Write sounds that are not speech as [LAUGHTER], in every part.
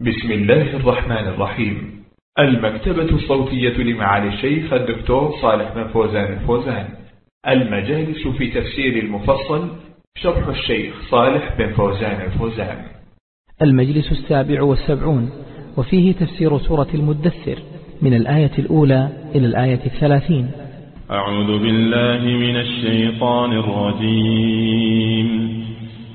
بسم الله الرحمن الرحيم. المكتبة الصوتية لمعالي الشيخ الدكتور صالح بن فوزان الفوزان. المجالس في تفسير المفصل شرح الشيخ صالح بن فوزان الفوزان. المجلس السابع والسبعون وفيه تفسير سورة المدثر من الآية الأولى إلى الآية الثلاثين. أعوذ بالله من الشيطان الرجيم.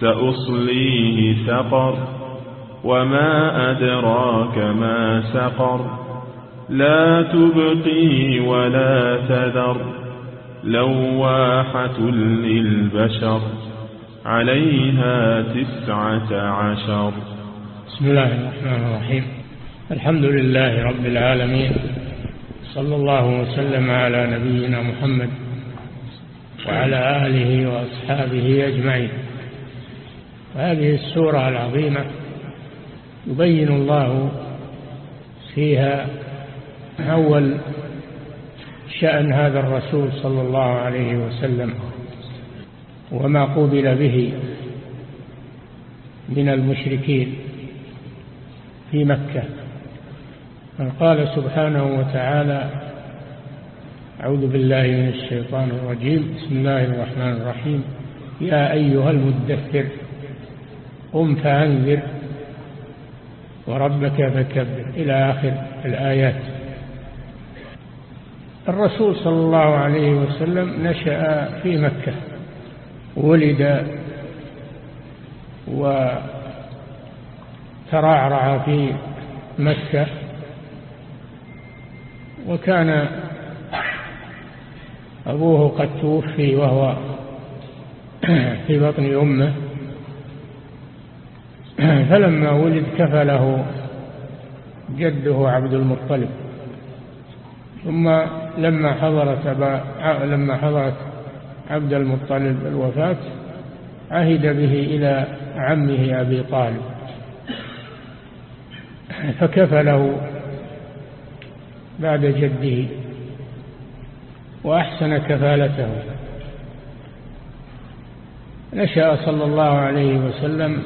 سأصليه سقر وما أدراك ما سقر. لا تبقي ولا تذر لواحة للبشر عليها تسعة عشر. بسم الله الرحمن الرحيم. الحمد لله رب العالمين صلى الله وسلم على نبينا محمد وعلى آله وأصحابه أجمعين. هذه السورة العظيمة يبين الله فيها أول شأن هذا الرسول صلى الله عليه وسلم وما قوبل به من المشركين في مكة. قال سبحانه وتعالى أعوذ بالله من الشيطان الرجيم. بسم الله الرحمن الرحيم. يا أيها المدثر. قم فأنذر وربك فكبر. إلى آخر الآيات. الرسول صلى الله عليه وسلم نشأ في مكة. ولد وترعرع في مكة. وكان أبوه قد توفي وهو في بطن أمه. [CLEARS THROAT] فلما ولد كفله جده عبد المطلب. ثم لما حضرت لما حضرت عبد المطلب الوفاة عهد به إلى عمه أبي طالب. [CLEARS THROAT] فكفله بعد جده وأحسن كفالته. نشأ صلى الله عليه وسلم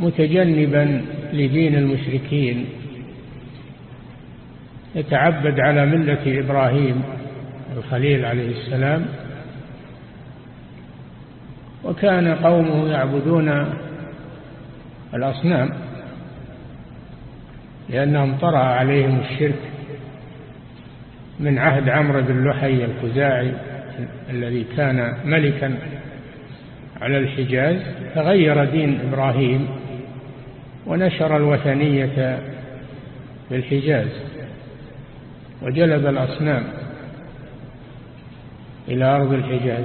متجنبا لدين المشركين. يتعبد على ملة إبراهيم الخليل عليه السلام. وكان قومه يعبدون الأصنام لأنهم طرأ عليهم الشرك من عهد عمرو بن لحي الخزاعي الذي كان ملكا على الحجاز. فغير دين إبراهيم ونشر الوثنية في الحجاز وجلب الأصنام إلى أرض الحجاز.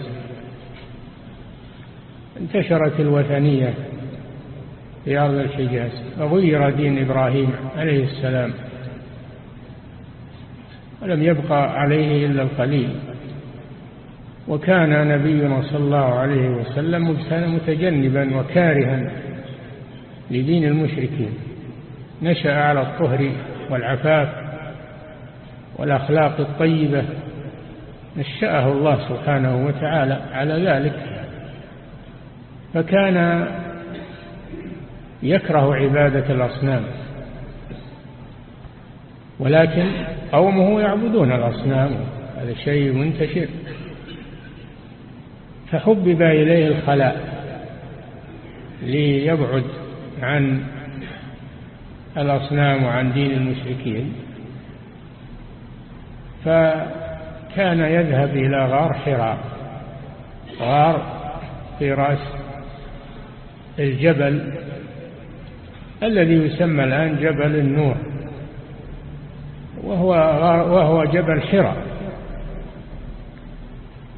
انتشرت الوثنية في أرض الحجاز وغير دين إبراهيم عليه السلام. ولم يبقى عليه إلا القليل. وكان نبينا صلى الله عليه وسلم متجنبا وكارها لدين المشركين. نشأ على الطهر والعفاف والأخلاق الطيبة. نشأه الله سبحانه وتعالى على ذلك. فكان يكره عبادة الأصنام. ولكن قومه يعبدون الأصنام. هذا شيء منتشر. فحبب إليه الخلاء ليبعد عن الأصنام وعن دين المشركين فكان يذهب إلى غار حراء غار في رأس الجبل الذي يسمى الآن جبل النور وهو, وهو جبل حراء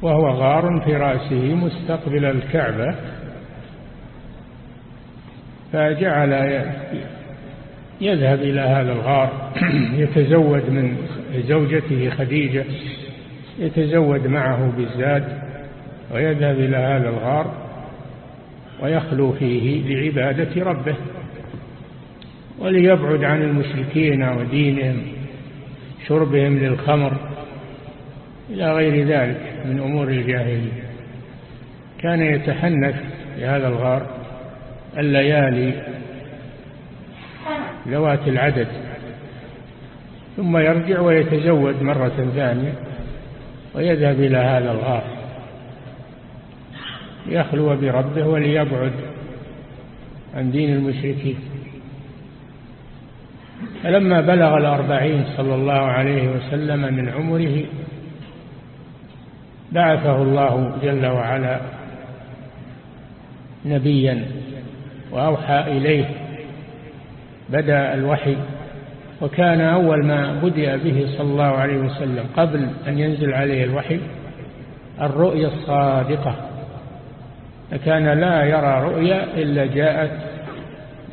وهو غار في رأسه مستقبل الكعبة. فجعل يذهب إلى هذا الغار يتزود من زوجته خديجة يتزود معه بالزاد ويذهب إلى هذا الغار ويخلو فيه لعبادة ربه وليبعد عن المشركين ودينهم شربهم للخمر إلى غير ذلك من أمور الجاهلية. كان يتحنث في هذا الغار الليالي ذوات العدد. ثم يرجع ويتزود مرة ثانية ويذهب إلى هذا الغار. يخلو بربه وليبعد عن دين المشركين. فلما بلغ الأربعين صلى الله عليه وسلم من عمره بعثه الله جل وعلا نبيا. وأوحى إليه. بدأ الوحي وكان أول ما بدأ به صلى الله عليه وسلم قبل أن ينزل عليه الوحي الرؤيا الصادقة. فكان لا يرى رؤيا إلا جاءت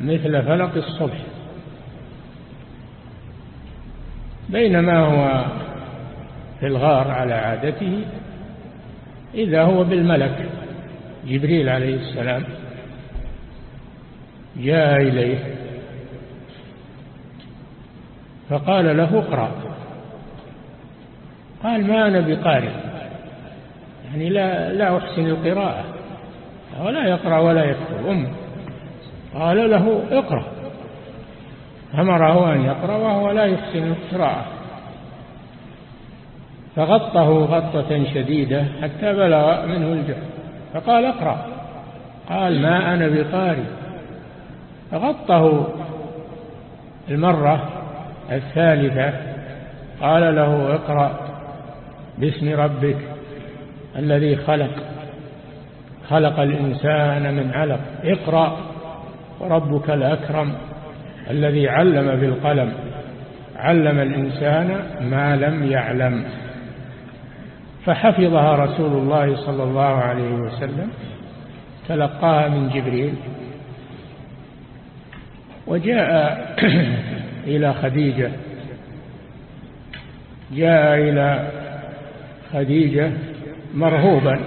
مثل فلق الصبح. بينما هو في الغار على عادته إذا هو بالملك جبريل عليه السلام. جاء إليه. فقال له اقرأ. قال ما أنا بقارئ. يعني لا, لا أحسن القراءة. ولا يقرأ ولا يكتب. أم. قال له اقرأ. أمره أن يقرأ وهو لا يحسن القراءة. فغطه غطة شديدة حتى بلغ منه الجهل. فقال اقرأ. قال ما أنا بقارئ. فغطه المرة الثالثة قال له اقرأ باسم ربك الذي خلق خلق الإنسان من علق اقرأ وربك الأكرم الذي علم بالقلم علم الإنسان ما لم يعلم. فحفظها رسول الله صلى الله عليه وسلم تلقاها من جبريل. وجاء [CLEARS THROAT] إلى خديجة. جاء إلى خديجة مرهوبا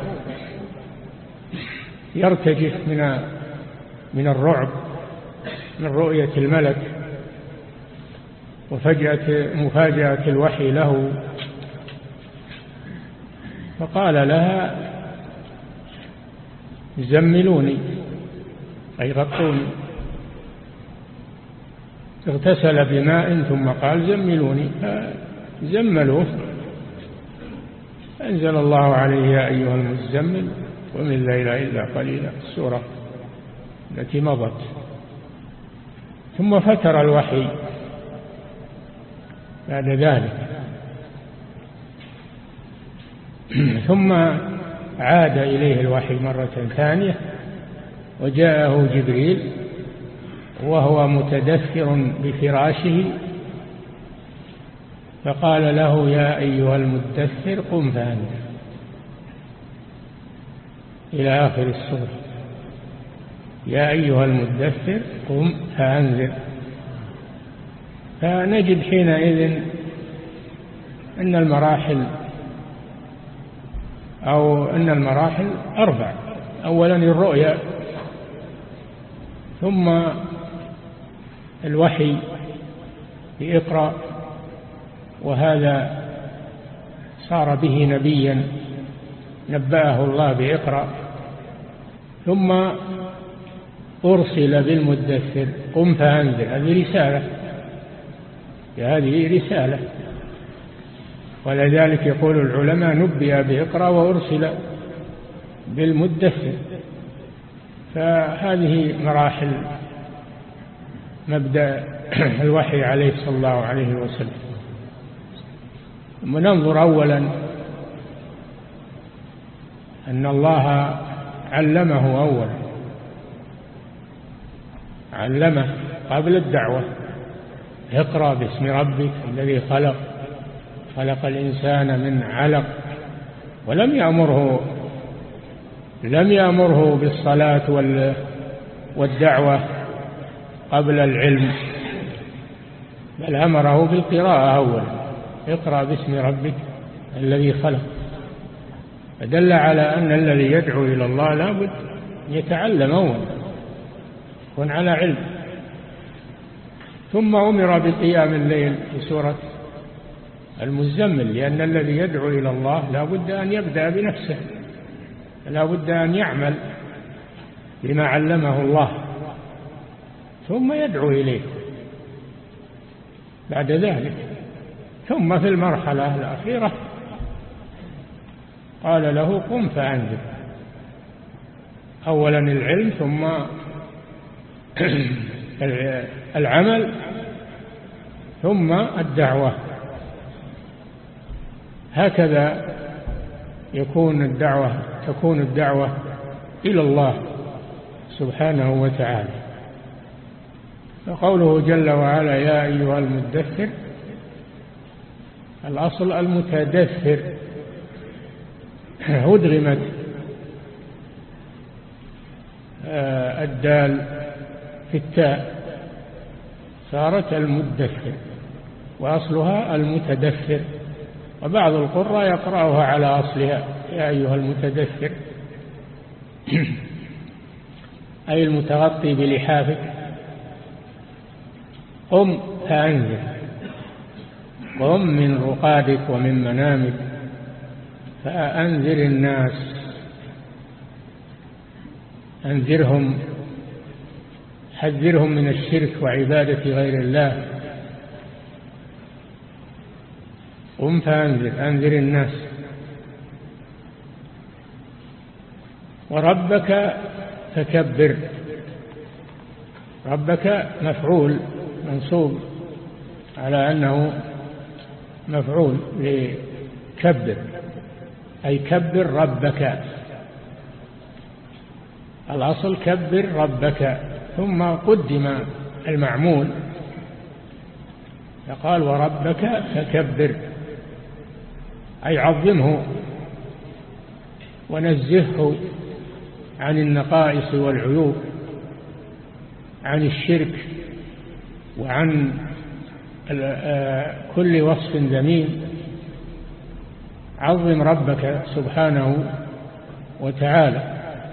يرتجف من من الرعب من رؤية الملك وفجأة مفاجأة الوحي له. فقال لها زملوني أي غطوني. اغتسل بماء ثم قال زملوني. فزملوه أنزل الله عليه يا أيها المزمل ومن الليل إلا قليلا. السورة التي مضت. ثم فتر الوحي بعد ذلك. [CLEARS THROAT] ثم عاد إليه الوحي مرة ثانية وجاءه جبريل وهو متدثر بفراشه فقال له يا أيها المدثر قم فأنذر إلى آخر السورة يا أيها المدثر قم فأنذر. فنجد حينئذ أن المراحل أو أن المراحل أربع أولا الرؤيا ثم الوحي بإقرأ وهذا صار به نبيا نبأه الله بإقرأ. ثم أرسل بالمدثر قم فأنذر. هذه رسالة. هذه رسالة. ولذلك يقول العلماء نبئ بإقرأ وأرسل بالمدثر. فهذه مراحل مبدأ [CLEARS THROAT] الوحي عليه صلى الله عليه وسلم. ثم ننظر أولا أن الله علمه أولا. علمه قبل الدعوة. اقرأ باسم ربك الذي خلق. خلق الإنسان من علق. ولم يأمره لم يأمره بالصلاة والدعوة. قبل العلم. بل أمره بالقراءة أولا. اقرأ باسم ربك الذي خلق. فدل على أن الذي يدعو إلى الله لابد يتعلم أولا. يكون على علم. ثم أمر بقيام الليل في سورة المزمل لأن الذي يدعو إلى الله لا بد أن يبدأ بنفسه. لا بد أن يعمل بما علمه الله. ثم يدعو إليه. بعد ذلك ثم في المرحلة الأخيرة قال له قم فأنذر. أولا العلم ثم [CLEARS THROAT] العمل ثم الدعوة. هكذا يكون الدعوة تكون الدعوة إلى الله سبحانه وتعالى. فقوله جل وعلا يا أيها المدثر الأصل المتدثر أدغمت آه، الدال في التاء صارت المدثر وأصلها المتدثر وبعض القراء يقرأها على أصلها يا أيها المتدثر [CLEARS THROAT] أي المتغطي بلحافك. قم فأنذر قم من رقادك ومن منامك فأنذر الناس. أنذرهم حذرهم من الشرك وعبادة غير الله. قم فأنذر أنذر الناس. وربك فكبر. ربك مفعول. منصوب على أنه مفعول لكبر أي كبر ربك. الأصل كبر ربك ثم قدم المعمول. فقال وربك فكبر أي عظمه ونزهه عن النقائص والعيوب عن الشرك وعن كل وصف ذميم عظم ربك سبحانه وتعالى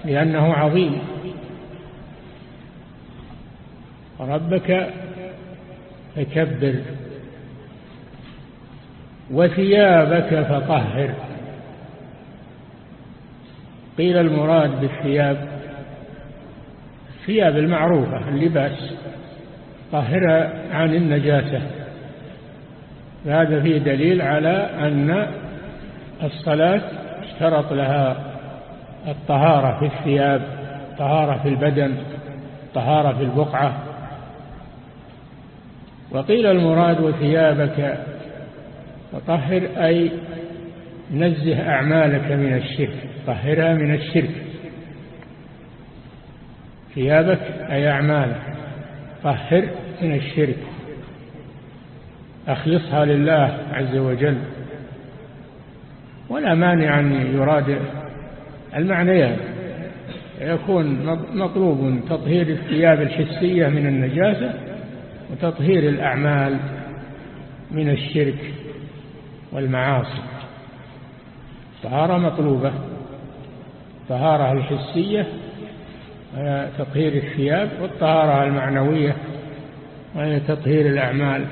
لأنه عظيم. ربك فكبر وثيابك فطهر. قيل المراد بالثياب الثياب المعروفة اللباس. طهرها عن النجاسة. هذا فيه دليل على أن الصلاة اشترط لها الطهارة في الثياب طهارة في البدن طهارة في البقعة. وقيل المراد وثيابك فطهر أي نزه أعمالك من الشرك طهرها من الشرك. ثيابك أي أعمالك. طهر من الشرك. أخلصها لله عز وجل. ولا مانع أن يراد. المعنيان يكون مطلوب تطهير الثياب الحسية من النجاسة وتطهير الأعمال من الشرك والمعاصي. طهارة مطلوبة. طهارة الحسية تطهير الثياب والطهارة المعنوية وهي تطهير الأعمال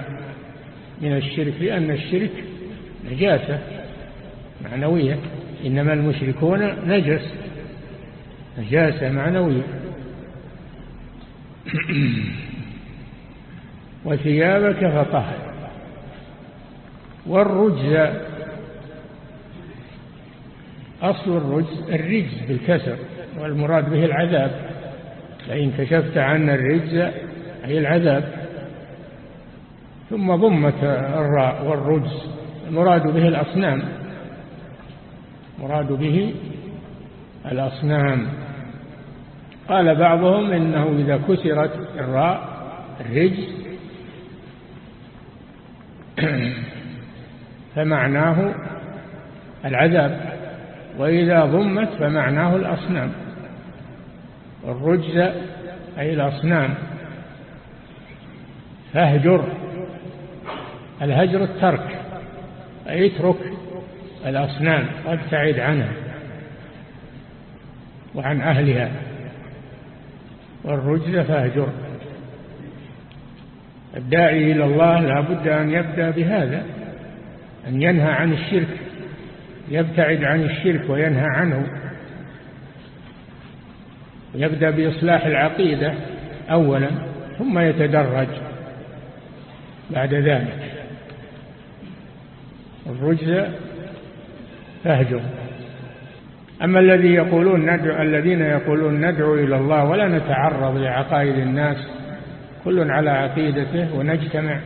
من الشرك لأن الشرك نجاسة معنوية إنما المشركون نجس نجاسة معنوية. [CLEARS THROAT] وثيابك فطهر. والرجز أصل الرجز الرجز بالكسر والمراد به العذاب. فإن كشفت عنا الرجز أي العذاب. ثم ضمت الراء والرجز. المراد به الأصنام. مراد به الأصنام. قال بعضهم إنه إذا كسرت الراء الرجز فمعناه العذاب. وإذا ضمت فمعناه الأصنام. الرجز أي الأصنام. فاهجر الهجر الترك أي اترك الأصنام وابتعد عنها وعن أهلها. والرجز فاهجر. الداعي إلى الله لا بد أن يبدأ بهذا أن ينهى عن الشرك يبتعد عن الشرك وينهى عنه. يبدأ بإصلاح العقيدة أولا ثم يتدرج بعد ذلك. الرجز فهجر. أما الذي يقولون ندعو الذين يقولون ندعو إلى الله ولا نتعرض لعقائد الناس كل على عقيدته ونجتمع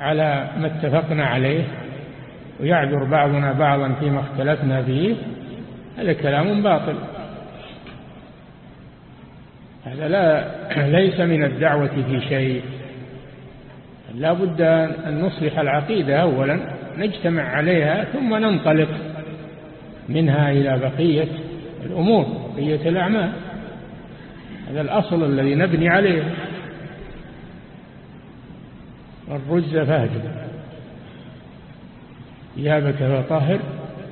على ما اتفقنا عليه ويعذر بعضنا بعضا فيما اختلفنا فيه هذا كلام باطل. هذا لا [CLEARS THROAT] ليس من الدعوة في شيء. لا بد أن نصلح العقيدة أولا نجتمع عليها ثم ننطلق منها إلى بقية الأمور بقية الأعمال. هذا الأصل الذي نبني عليه. الرجز فاهجر ثيابك فطهر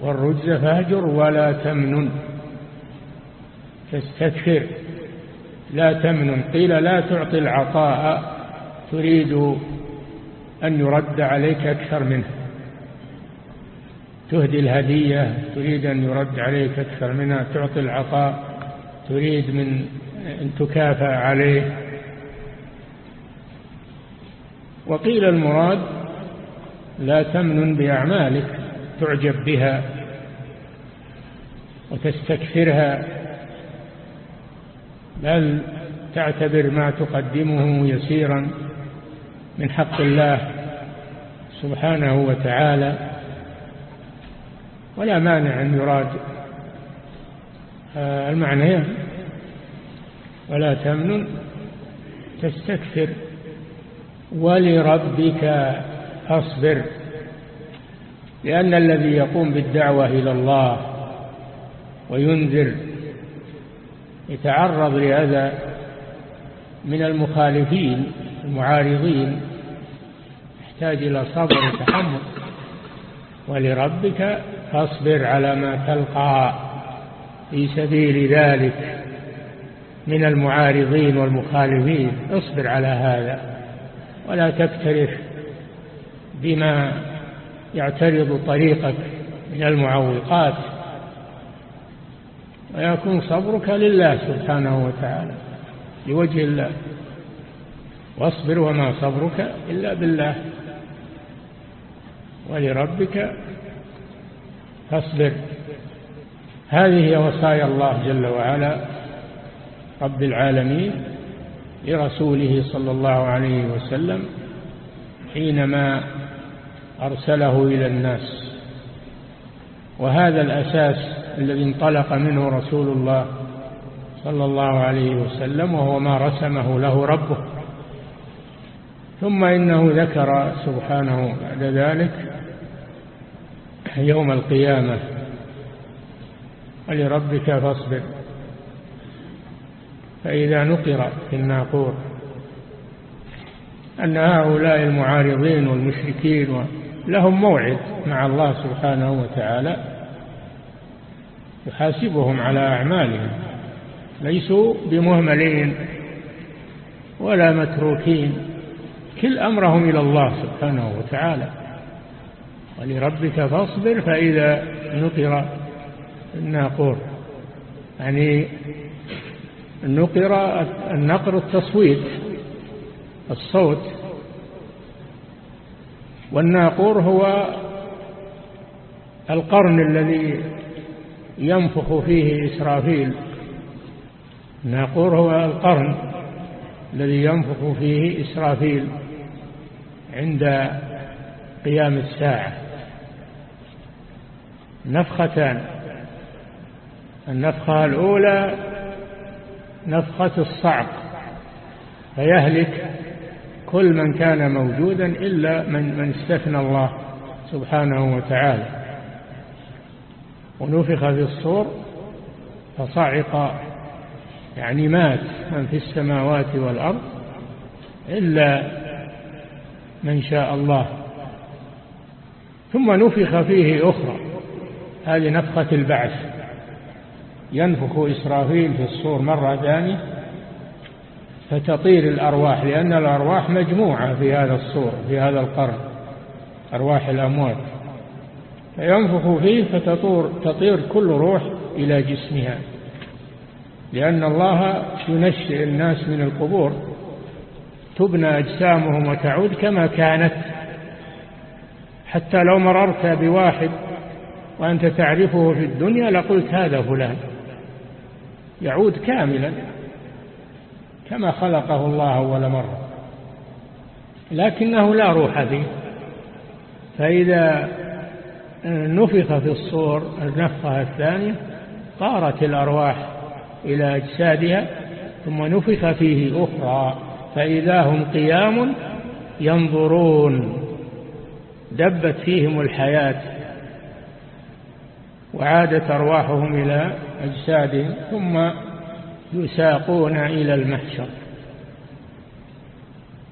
والرجز فاهجر ولا تمنن. تستكثر. لا تمنن. قيل لا تعطي العطاء تريد أن يرد عليك أكثر منه. تهدي الهدية تريد أن يرد عليك أكثر منها. تعطي العطاء تريد من أن تكافأ عليه. وقيل المراد لا تمنن بأعمالك تعجب بها وتستكثرها. بل تعتبر ما تقدمه يسيرا من حق الله سبحانه وتعالى. ولا مانع أن يراد. آه، المعنيان ولا تمنن تستكثر. ولربك أصبر لأن الذي يقوم بالدعوة إلى الله وينذر يتعرض لهذا من المخالفين المعارضين يحتاج إلى صبر وتحمل. ولربك فاصبر على ما تلقى في سبيل ذلك من المعارضين والمخالفين. اصبر على هذا. ولا تكترث بما يعترض طريقك من المعوقات. ويكون صبرك لله سبحانه وتعالى لوجه الله. واصبر وما صبرك إلا بالله. ولربك فاصبر. هذه هي وصايا الله جل وعلا رب العالمين لرسوله صلى الله عليه وسلم حينما أرسله إلى الناس. وهذا الأساس الذي انطلق منه رسول الله صلى الله عليه وسلم وهو ما رسمه له ربه. ثم إنه ذكر سبحانه بعد ذلك يوم القيامة ولربك فاصبر. فإذا نقر في الناقور أن هؤلاء المعارضين والمشركين لهم موعد مع الله سبحانه وتعالى يحاسبهم على أعمالهم ليسوا بمهملين ولا متروكين كل أمرهم إلى الله سبحانه وتعالى. ولربك فاصبر فإذا نقر الناقور يعني النقر النقر التصويت الصوت. والناقور هو القرن الذي ينفخ فيه إسرافيل. الناقور هو القرن الذي ينفخ فيه إسرافيل عند قيام الساعة. نفختان. النفخة الأولى نفخة الصعق فيهلك كل من كان موجودا إلا من, من استثنى الله سبحانه وتعالى. ونفخ في الصور فصعق يعني مات من في السماوات والأرض إلا من شاء الله. ثم نفخ فيه أخرى هذه نفخة البعث. ينفخ إسرافيل في الصور مرة ثانية فتطير الأرواح لأن الأرواح مجموعة في هذا الصور في هذا القرن أرواح الأموات. فينفخ فيه فتطور تطير كل روح إلى جسمها. لأن الله ينشئ الناس من القبور تبنى أجسامهم وتعود كما كانت. حتى لو مررت بواحد وأنت تعرفه في الدنيا لقلت هذا فلان. يعود كاملا كما خلقه الله أول مرة. لكنه لا روح فيه. فإذا نفخ في الصور النفخة الثانية طارت الأرواح إلى أجسادها ثم نفخ فيه أخرى فإذا هم قيام ينظرون. دبت فيهم الحياة وعادت أرواحهم إلى أجسادهم ثم يساقون إلى المحشر.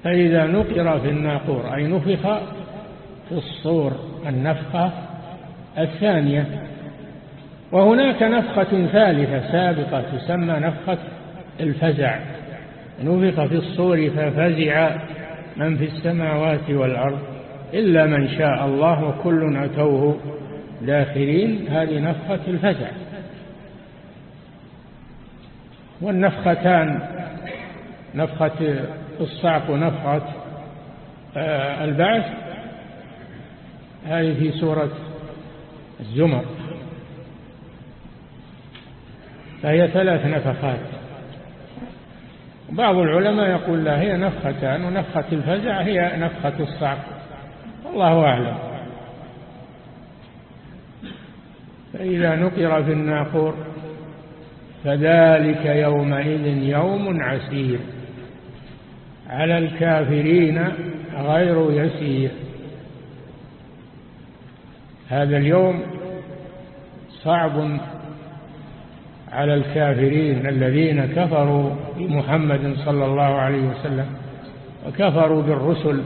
فإذا نقر في الناقور أي نفخ في الصور النفخة الثانية وهناك نفخة ثالثة سابقة تسمى نفخة الفزع. نفخ في الصور ففزع من في السماوات والأرض إلا من شاء الله وكل أتوه داخلين. هذه نفخة الفزع. والنفختان نفخة الصعق ونفخة آه، البعث. هذه في سورة الزمر. فهي ثلاث نفخات. بعض العلماء يقول لا هي نفختان ونفخة الفزع هي نفخة الصعق. والله أعلم. فإذا نقر في الناقور فذلك يومئذ يوم عسير. على الكافرين غير يسير. هذا اليوم صعب على الكافرين الذين كفروا بمحمد صلى الله عليه وسلم وكفروا بالرسل.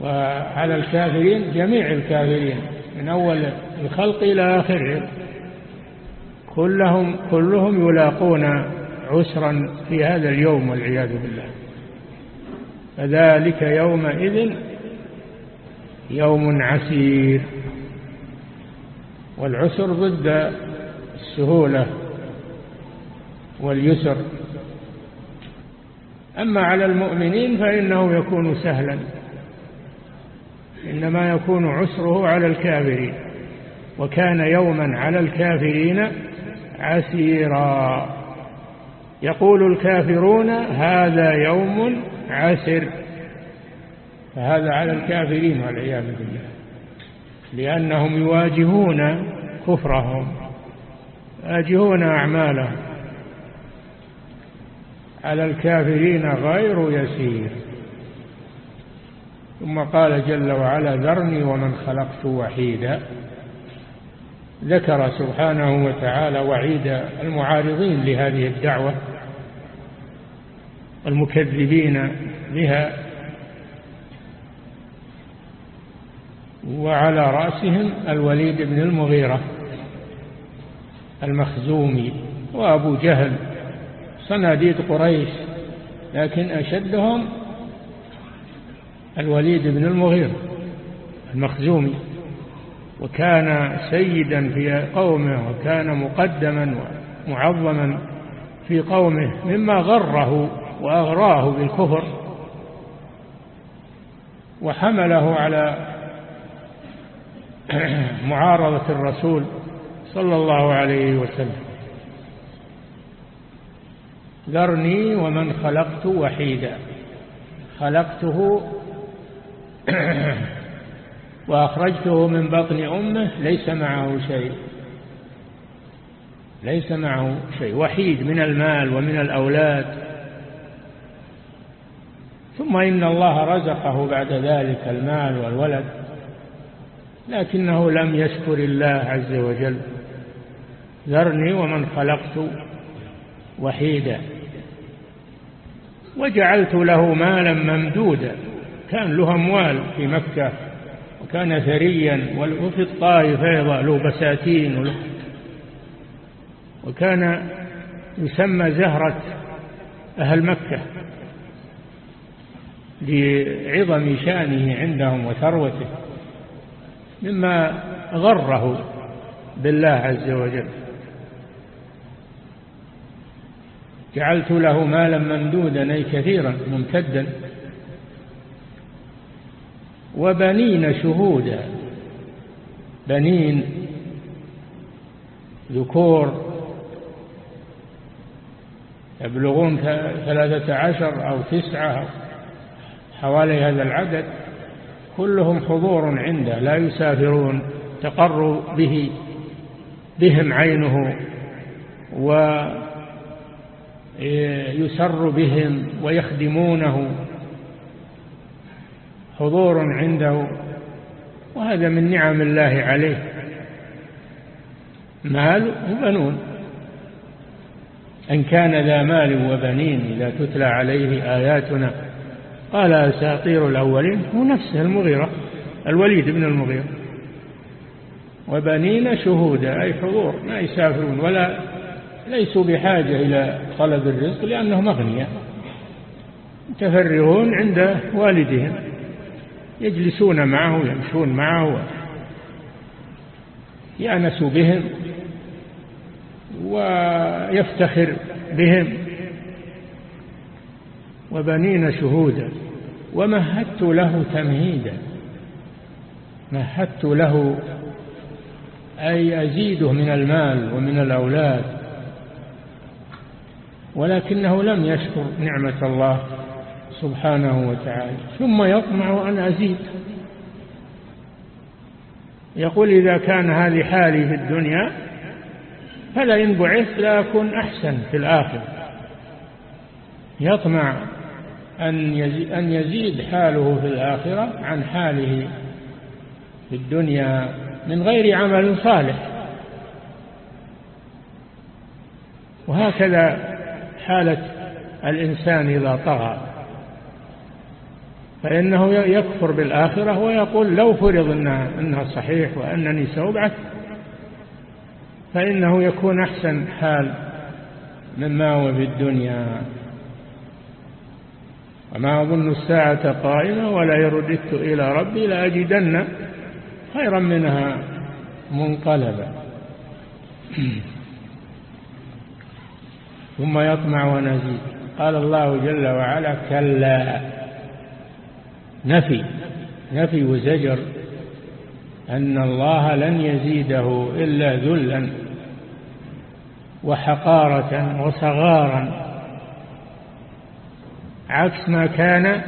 وعلى الكافرين جميع الكافرين من أول الخلق إلى آخرهم كلهم كلهم يلاقون عسرا في هذا اليوم والعياذ بالله. فذلك يومئذ يوم عسير. والعسر ضد السهولة واليسر. أما على المؤمنين فإنه يكون سهلا إنما يكون عسره على الكافرين وكان يوما على الكافرين عسيرا. يقول الكافرون هذا يوم عسر فهذا على الكافرين والعياذ بالله لأنهم يواجهون كفرهم يواجهون أعمالهم. على الكافرين غير يسير. ثم قال جل وعلا ذرني ومن خلقت وحيدا. ذكر سبحانه وتعالى وعيد المعارضين لهذه الدعوة المكذبين بها وعلى رأسهم الوليد بن المغيرة. المخزومي وأبو جهل صناديد قريش لكن أشدهم الوليد بن المغيرة المخزومي. وكان سيدا في قومه وكان مقدما ومعظما في قومه مما غره وأغراه بالكفر وحمله على [CLEARS THROAT] معارضة الرسول صلى الله عليه وسلم. ذرني ومن خلقت وحيدا. خلقته [CLEARS THROAT] وأخرجته من بطن أمه ليس معه شيء. ليس معه شيء. وحيد من المال ومن الأولاد. ثم إن الله رزقه بعد ذلك المال والولد. لكنه لم يشكر الله عز وجل. ذرني ومن خلقت وحيدا. وجعلت له مالا ممدودا. كان له أموال في مكة وكان ثريا وفي الطائف أيضا له بساتين وكان يسمى زهرة أهل مكة لعظم شأنه عندهم وثروته مما غره بالله عز وجل. جعلت له مالا ممدودا أي كثيرا ممتدا. وبنين شهودا بنين ذكور. يبلغون ثلاثة عشر أو تسعة حوالي هذا العدد. كلهم حضور عنده لا يسافرون تقر به بهم عينه. ويسر بهم ويخدمونه. حضور عنده وهذا من نعم الله عليه. مال وبنون. أن كان ذا مال وبنين إذا تتلى عليه آياتنا. قال أساطير الأولين هو نفسه المغيرة الوليد بن المغيرة. وبنين شهودا أي حضور ما يسافرون ولا ليسوا بحاجة إلى طلب الرزق لأنهم أغنياء متفرغون عند والدهم يجلسون معه يمشون معه يأنس بهم ويفتخر بهم. وبنين شهودا ومهدت له تمهيدا. مهدت له أي أزيده من المال ومن الأولاد. ولكنه لم يشكر نعمة الله سبحانه وتعالى. ثم يطمع أن أزيد. يقول إذا كان هذه حالي في الدنيا فلئن بعثت لأكون أحسن في الآخرة. يطمع أن يزيد حاله في الآخرة عن حاله في الدنيا من غير عمل صالح. وهكذا حالة الإنسان إذا طغى. فإنه يكفر بالآخرة ويقول لو فرض إنها, صحيح وأنني سأبعث فإنه يكون أحسن حال مما هو في الدنيا. وما أظن الساعة قائمة ولا يرددت إلى ربي لأجدن خيرا منها منقلبا. [CLEARS THROAT] ثم يطمع ونزيد قال الله جل وعلا كلا. نفي. نفي وزجر. أن الله لن يزيده إلا ذلا وحقارة وصغارا. عكس ما كان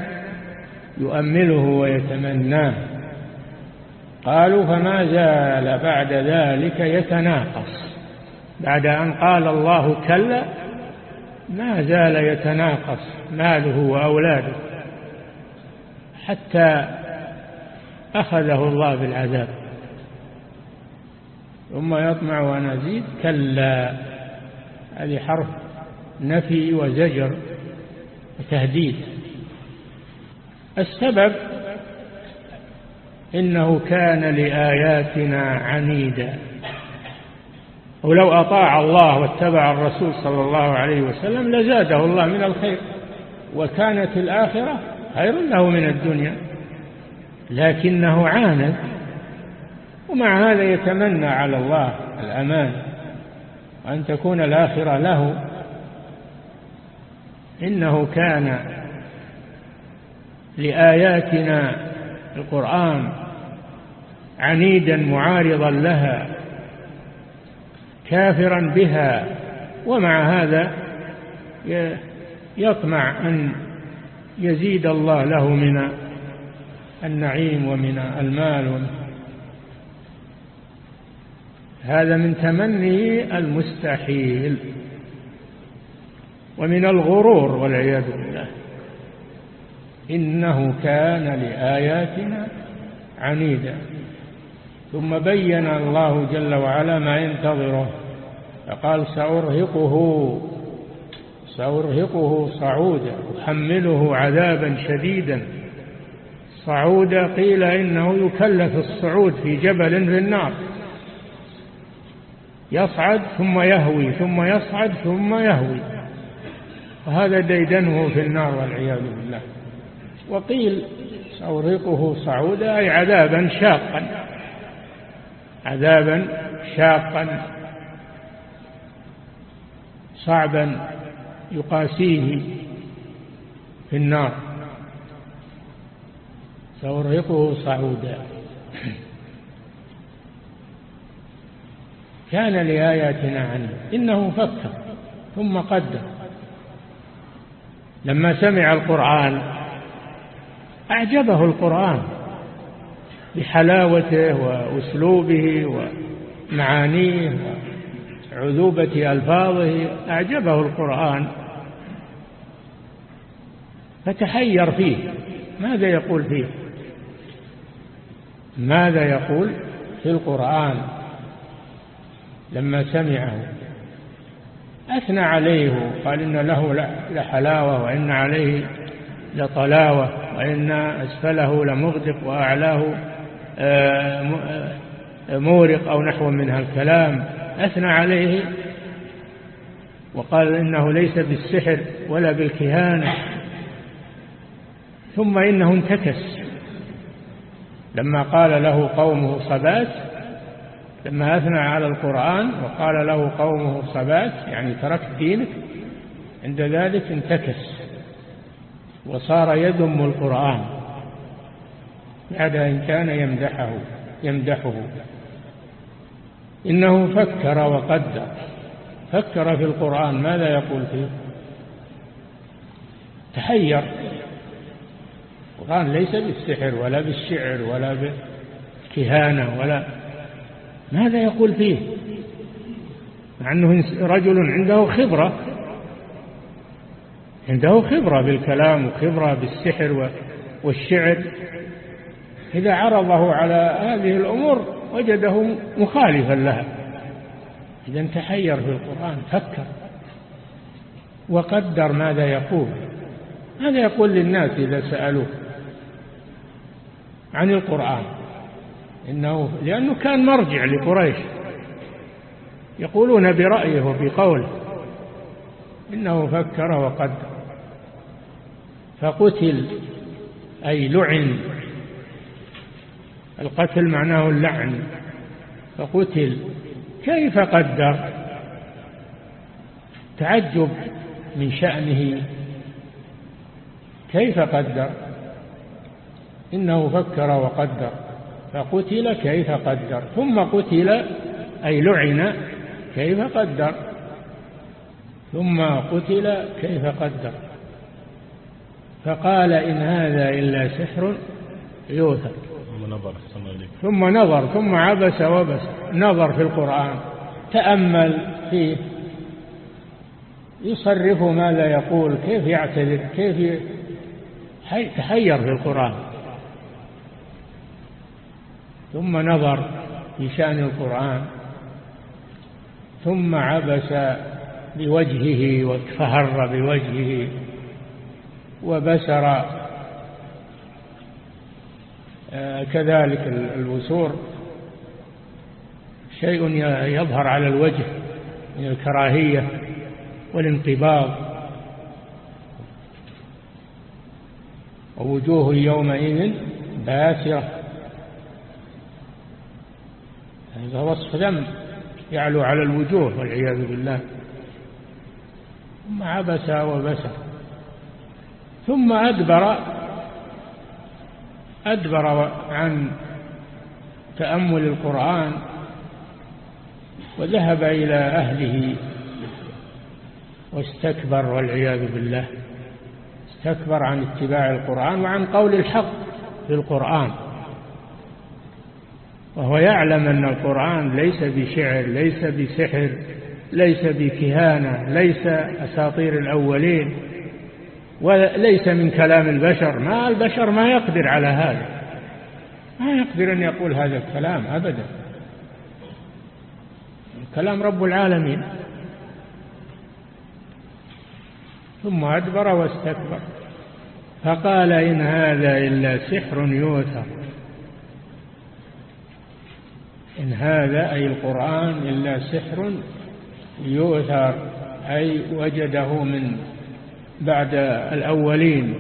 يؤمله ويتمناه. قالوا فما زال بعد ذلك يتناقص. بعد أن قال الله كلا ما زال يتناقص ماله وأولاده حتى أخذه الله بالعذاب. ثم يطمع أن أزيد كلا هذه حرف نفي وزجر وتهديد. السبب إنه كان لآياتنا عنيدا. ولو أطاع الله واتبع الرسول صلى الله عليه وسلم لزاده الله من الخير. وكانت الآخرة خير له من الدنيا. لكنه عاند. ومع هذا يتمنى على الله الأمان وأن تكون الآخرة له. إنه كان لآياتنا القرآن عنيدا معارضا لها. كافرا بها ومع هذا يطمع أن يزيد الله له من النعيم ومن المال هذا من تمني المستحيل ومن الغرور والعياذ بالله. إنه كان لآياتنا عنيدا. ثم بين الله جل وعلا ما ينتظره. فقال سأرهقه سأرهقه صعودا أحمله عذابا شديدا. صعودا قيل إنه يكلف الصعود في جبل في النار. يصعد ثم يهوي ثم يصعد ثم يهوي. وهذا ديدنه في النار والعياذ بالله. وقيل سأرهقه صعودا أي عذابا شاقا. عذابا شاقا صعبا يقاسيه في النار. سأرهقه صعودا. كان لآياتنا عنه إنه فكر ثم قدر. لما سمع القرآن أعجبه القرآن. بحلاوته وأسلوبه ومعانيه وعذوبة ألفاظه أعجبه القرآن. فتحير فيه. ماذا يقول فيه؟ ماذا يقول في القرآن؟ لما سمعه. أثنى عليه قال إن له لحلاوة وإن عليه لطلاوة وإن أسفله لمغدق وأعلاه. مورق أو نحو من هالكلام أثنى عليه وقال إنه ليس بالسحر ولا بالكهانة ثم إنه انتكس. لما قال له قومه صبات لما أثنى على القرآن وقال له قومه صبات يعني تركت دينك عند ذلك انتكس وصار يذم القرآن. بعد أن كان يمدحه يمدحه. إنه فكر وقدر. فكر في القرآن ماذا يقول فيه؟ تحير. القرآن ليس بالسحر ولا بالشعر ولا بالكهانة ولا ماذا يقول فيه؟ مع أنه رجل عنده خبرة. عنده خبرة بالكلام وخبرة بالسحر والشعر. إذا عرضه على هذه الأمور وجده مخالفا لها. إذا تحير في القرآن فكر. وقدر ماذا يقول. ماذا يقول للناس إذا سألوه؟ عن القرآن. إنه لأنه كان مرجع لقريش. يقولون برأيه وبقوله إنه فكر وقدر. فقتل أي لعن. القتل معناه اللعن فقتل. كيف قدر؟ تعجب من شأنه. كيف قدر؟ إنه فكر وقدر فقتل كيف قدر. ثم قتل أي لعن كيف قدر. ثم قتل كيف قدر. فقال إن هذا إلا سحر يوثر ثم نظر ثم نظر ثم عبس وبس. نظر في القرآن. تأمل فيه. يصرف ماذا يقول. كيف يعتذر؟ كيف تحير في القرآن. ثم نظر في شأن القرآن. ثم عبس بوجهه وتفهر بوجهه. وبسر كذلك الوسور شيء يظهر على الوجه من الكراهية والانقباض. ووجوه يومئذ باسرة. هذا وصف ذنب يعلو على الوجوه والعياذ بالله. ثم عبس وبسر ثم أدبر أدبر عن تأمل القرآن وذهب إلى أهله واستكبر والعياذ بالله. استكبر عن اتباع القرآن وعن قول الحق في القرآن. وهو يعلم أن القرآن ليس بشعر ليس بسحر ليس بكهانة ليس أساطير الأولين. وليس من كلام البشر. ما البشر ما يقدر على هذا. ما يقدر أن يقول هذا الكلام أبدا. كلام رب العالمين. ثم أدبر واستكبر. فقال إن هذا إلا سحر يوثر. إن هذا أي القرآن إلا سحر يؤثر أي وجده من بعد الأولين.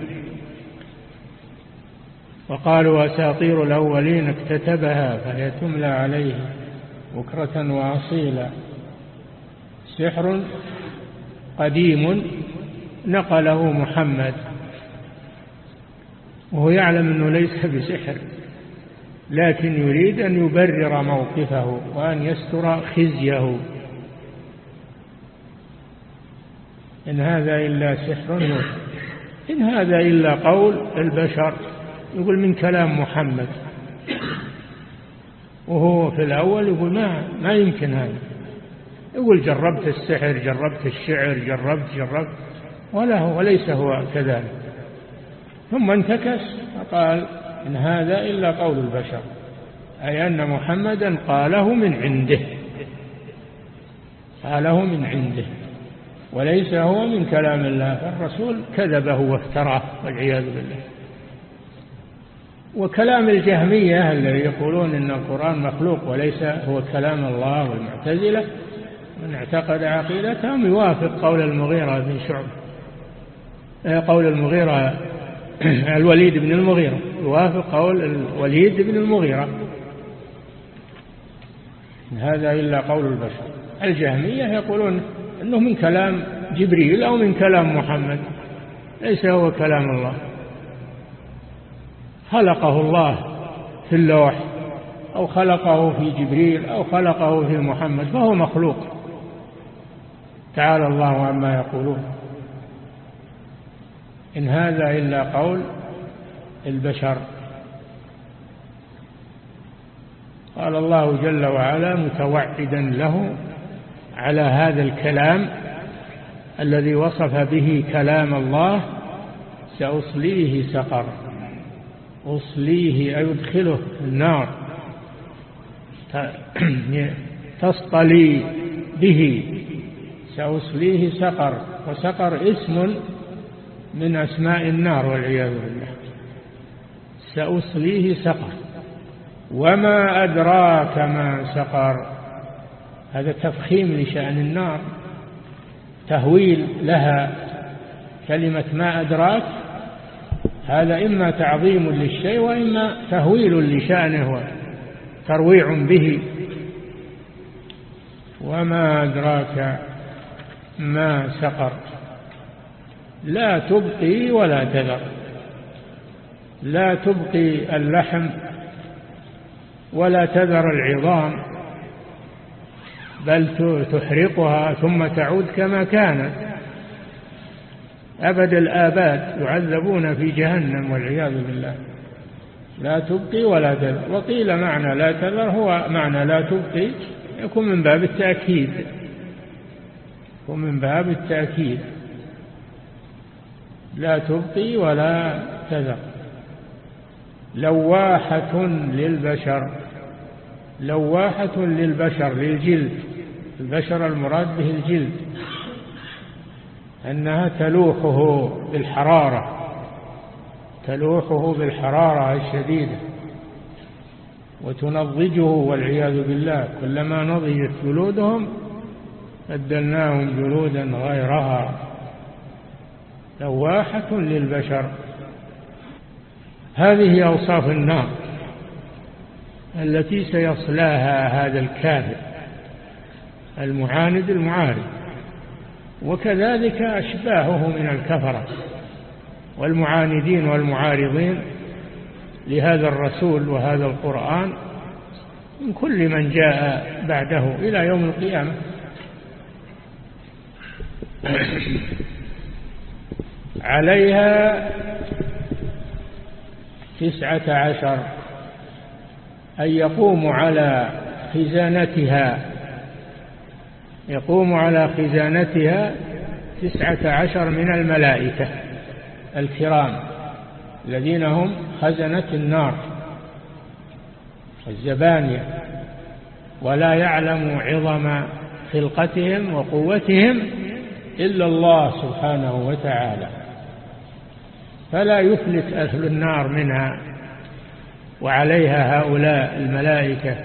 وقالوا أساطير الأولين اكتتبها فهي تملى عليه بكرة وأصيلا. سحر قديم نقله محمد. وهو يعلم أنه ليس بسحر لكن يريد أن يبرر موقفه وأن يستر خزيه. إن هذا إلا سحر يوحى إن هذا إلا قول البشر. يقول من كلام محمد. وهو في الأول يقول ما ما يمكن هذا. يقول جربت السحر جربت الشعر جربت جربت. ولا هو وليس هو كذلك. ثم انتكس فقال إن هذا إلا قول البشر. أي أن محمدا قاله من عنده. قاله من عنده. وليس هو من كلام الله فالرسول كذبه وافتراه والعياذ بالله. وكلام الجهمية الذي يقولون إن القرآن مخلوق وليس هو كلام الله والمعتزلة من اعتقد عقيدتهم يوافق قول المغيرة بن شعب آه، قول المغيرة [CLEARS THROAT] الوليد بن المغيرة يوافق قول الوليد بن المغيرة. هذا إلا قول البشر. الجهمية يقولون أنه من كلام جبريل أو من كلام محمد. ليس هو كلام الله. خلقه الله في اللوح أو خلقه في جبريل أو خلقه في محمد فهو مخلوق. تعالى الله عما يقولون. إن هذا إلا قول البشر. قال الله جل وعلا متوعدا له على هذا الكلام الذي وصف به كلام الله سأصليه سقر. أصليه أي أدخله النار. [CLEARS THROAT] تصطلي به. سأصليه سقر. وسقر اسم من أسماء النار والعياذ بالله. سأصليه سقر. وما أدراك ما سقر؟ هذا تفخيم لشأن النار تهويل لها كلمة ما أدراك هذا إما تعظيم للشيء وإما تهويل لشأنه ترويع به. وما أدراك ما سقر لا تبقي ولا تذر لا تبقي اللحم ولا تذر العظام. بل تحرقها ثم تعود كما كانت أبد الآباد يعذبون في جهنم والعياذ بالله. لا تبقي ولا تذر. وقيل معنى لا تذر هو معنى لا تبقي. يكون من باب التأكيد. ومن باب التأكيد. لا تبقي ولا تذر. لواحة للبشر. لواحة للبشر للجلد. البشر المراد به الجلد أنها تلوحه بالحرارة تلوحه بالحرارة الشديدة وتنضجه والعياذ بالله كلما نضجت جلودهم بدلناهم جلودا غيرها. لواحة للبشر. هذه أوصاف النار التي سيصلاها هذا الكافر المعاند المعارض. وكذلك أشباهه من الكفرة والمعاندين والمعارضين لهذا الرسول وهذا القرآن من كل من جاء بعده إلى يوم القيامة. عليها تسعة عشر أن يقوم على خزانتها يقوم على خزانتها تسعة عشر من الملائكة الكرام الذين هم خزنة النار الزبانية ولا يعلم عظم خلقتهم وقوتهم إلا الله سبحانه وتعالى. فلا يفلت أهل النار منها وعليها هؤلاء الملائكة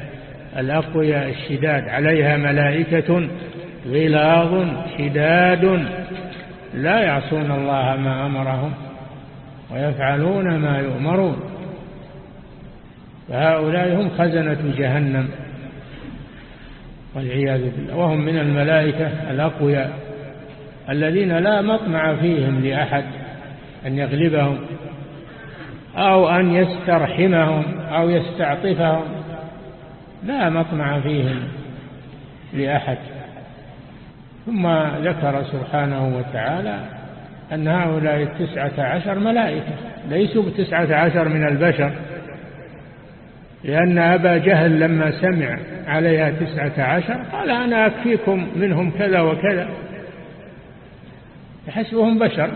الأقوياء الشداد. عليها ملائكة غلاظ شداد. لا يعصون الله ما أمرهم ويفعلون ما يؤمرون. فهؤلاء هم خزنة جهنم والعياذ بالله. وهم من الملائكة الأقوياء الذين لا مطمع فيهم لأحد أن يغلبهم أو أن يسترحمهم أو يستعطفهم. لا مطمع فيهم لأحد. ثم ذكر سبحانه وتعالى أن هؤلاء التسعة عشر ملائكة ليسوا بتسعة عشر من البشر لأن أبا جهل لما سمع عليها تسعة عشر قال أنا أكفيكم منهم كذا وكذا. يحسبهم بشر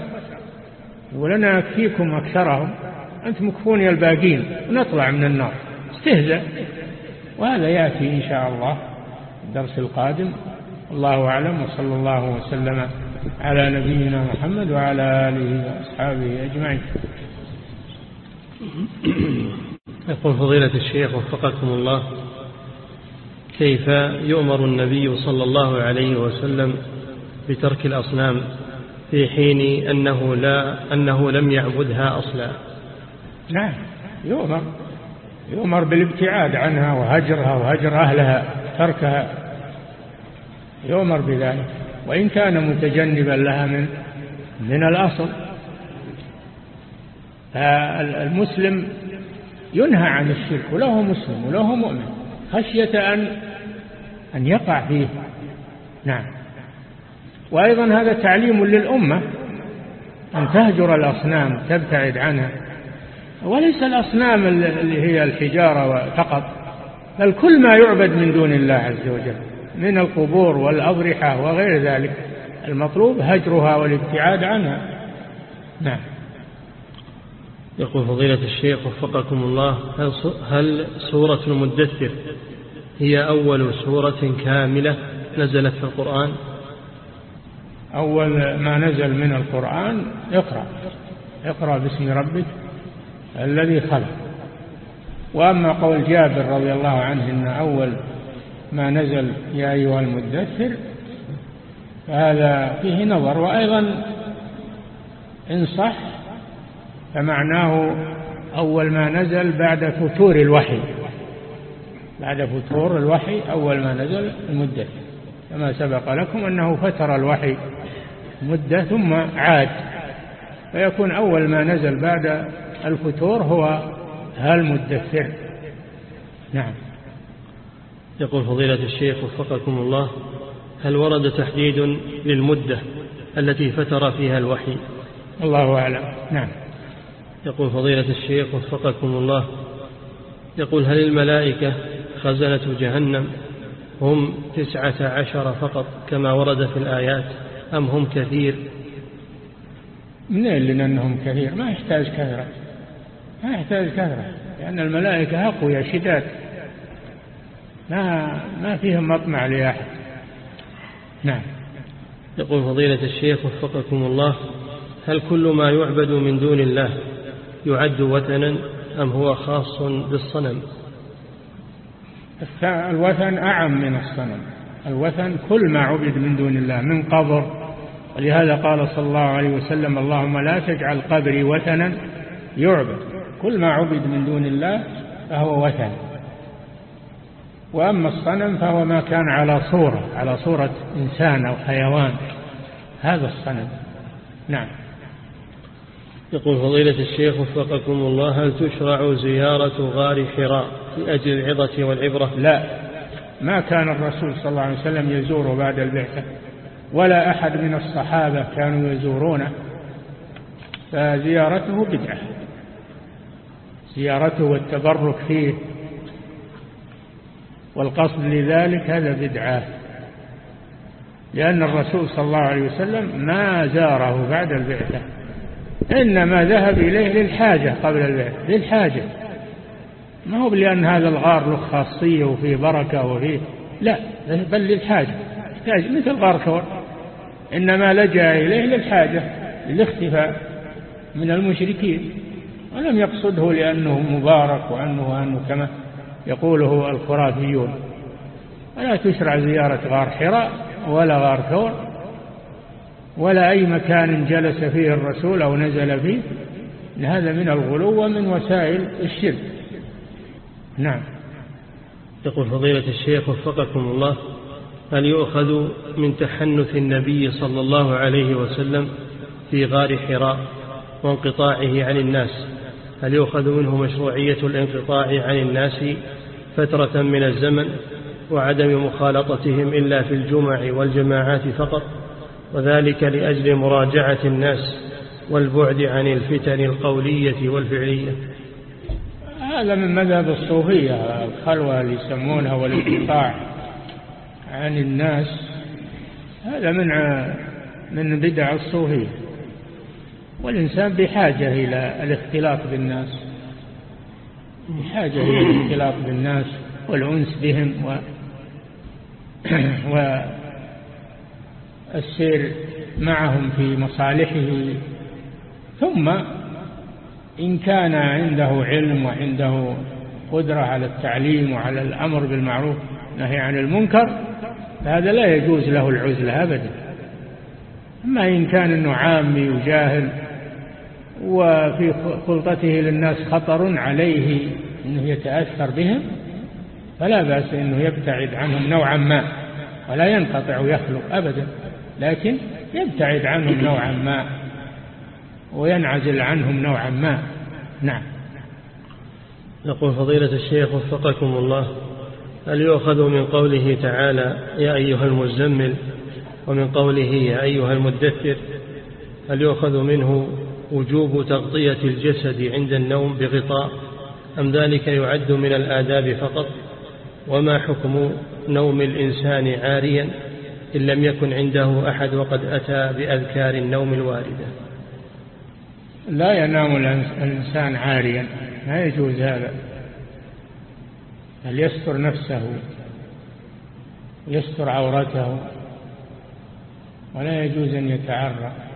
ولنا أكفيكم أكثرهم أنتم مكفوني الباقين ونطلع من النار. استهزأ. وهذا يأتي إن شاء الله الدرس القادم. الله أعلم وصلى الله وسلم على نبينا محمد وعلى آله وأصحابه أجمعين. يقول فضيلة الشيخ وفقكم الله كيف يؤمر النبي صلى الله عليه وسلم بترك الأصنام في حين أنه, لا أنه لم يعبدها أصلا؟ نعم يؤمر. يؤمر بالابتعاد عنها وهجرها وهجر أهلها تركها. يؤمر بذلك. وإن كان متجنبا لها من من الأصل فالمسلم ينهى عن الشرك وله مسلم وله مؤمن خشية أن أن يقع فيه. نعم. وأيضا هذا تعليم للأمة أن تهجر الأصنام تبتعد عنها. وليس الأصنام اللي هي الحجارة فقط بل كل ما يعبد من دون الله عز وجل من القبور والأضرحة وغير ذلك المطلوب هجرها والابتعاد عنها. نعم. يقول فضيلة الشيخ وفقكم الله هل سورة المدثر هي أول سورة كاملة نزلت في القرآن؟ أول ما نزل من القرآن اقرأ اقرأ باسم ربك. الذي خلق. وأما قول جابر رضي الله عنه إن أول ما نزل يا أيها المدثر فهذا فيه نظر. وأيضا إن صح فمعناه أول ما نزل بعد فتور الوحي. بعد فتور الوحي أول ما نزل المدثر. كما سبق لكم أنه فتر الوحي مدة ثم عاد. فيكون أول ما نزل بعد الفتور هو هالمدثر نعم. يقول فضيلة الشيخ وفقكم الله هل ورد تحديد للمدة التي فتر فيها الوحي؟ الله أعلم. نعم. يقول فضيلة الشيخ وفقكم الله يقول هل الملائكة خزنة جهنم هم تسعة عشر فقط كما ورد في الآيات أم هم كثير؟ منين لنا أنهم كثير؟ ما يحتاج كثرة ما يحتاج كثرة لأن الملائكة أقوياء شداد. ما ما فيهم مطمع لأحد. نعم. يقول فضيلة الشيخ وفقكم الله هل كل ما يعبد من دون الله يعد وثنا أم هو خاص بالصنم؟ الوثن أعم من الصنم. الوثن كل ما عبد من دون الله من قبر. ولهذا قال صلى الله عليه وسلم اللهم لا تجعل قبري وثنا يعبد. كل ما عبد من دون الله فهو وثن. وأما الصنم فهو ما كان على صورة على صورة إنسان أو حيوان. هذا الصنم. نعم. يقول فضيلة الشيخ وفقكم الله هل تشرع زيارة غار حراء لأجل العظة والعبرة؟ لا. ما كان الرسول صلى الله عليه وسلم يزور بعد البعثة ولا أحد من الصحابة كانوا يزورونه فزيارته بدعة. زيارته والتبرك فيه. والقصد لذلك هذا بدعة. لأن الرسول صلى الله عليه وسلم ما زاره بعد البعثة. إنما ذهب إليه للحاجة قبل البعثة. للحاجة. ما هو لأن هذا الغار له خاصية وفيه بركة وفيه. لا بل للحاجة. يحتاج مثل غار كور إنما لجأ إليه للحاجة للاختفاء من المشركين. ولم يقصده لأنه مبارك وأنه أنه كما يقوله الخرافيون. ولا تشرع زيارة غار حراء ولا غار ثور ولا أي مكان جلس فيه الرسول أو نزل فيه. هذا من الغلو ومن وسائل الشرك. نعم. يقول فضيلة الشيخ وفقكم الله هل يؤخذ من تحنث النبي صلى الله عليه وسلم في غار حراء وانقطاعه عن الناس؟ هل يؤخذ منه مشروعية الانقطاع عن الناس فترة من الزمن وعدم مخالطتهم إلا في الجمع والجماعات فقط؟ وذلك لأجل مراجعة الناس والبعد عن الفتن القولية والفعلية. هذا من مذهب الصوفية الخلوة اللي يسمونها والانقطاع عن الناس. هذا من بدع الصوفية. والإنسان بحاجة إلى الاختلاط بالناس بحاجة إلى الاختلاط بالناس والأنس بهم و والسير معهم في مصالحه. ثم إن كان عنده علم وعنده قدرة على التعليم وعلى الأمر بالمعروف نهي عن المنكر فهذا لا يجوز له العزلة أبدا. أما إن كان أنه عامي وجاهل وفي خلطته للناس خطر عليه أنه يتأثر بهم فلا بأس أنه يبتعد عنهم نوعا ما ولا ينقطع ويخلق أبدا لكن يبتعد عنهم نوعا ما وينعزل عنهم نوعا ما. نعم. يقول فضيلة الشيخ وفقكم الله هل يؤخذ من قوله تعالى يا أيها المزمل ومن قوله يا أيها المدثر هل يؤخذ منه وجوب تغطية الجسد عند النوم بغطاء أم ذلك يعد من الآداب فقط؟ وما حكم نوم الإنسان عاريا إن لم يكن عنده أحد وقد أتى بأذكار النوم الواردة؟ لا ينام الإنسان عاريا ما يجوز هذا. بل يستر نفسه؟ يستر عورته؟ ولا يجوز أن يتعرى.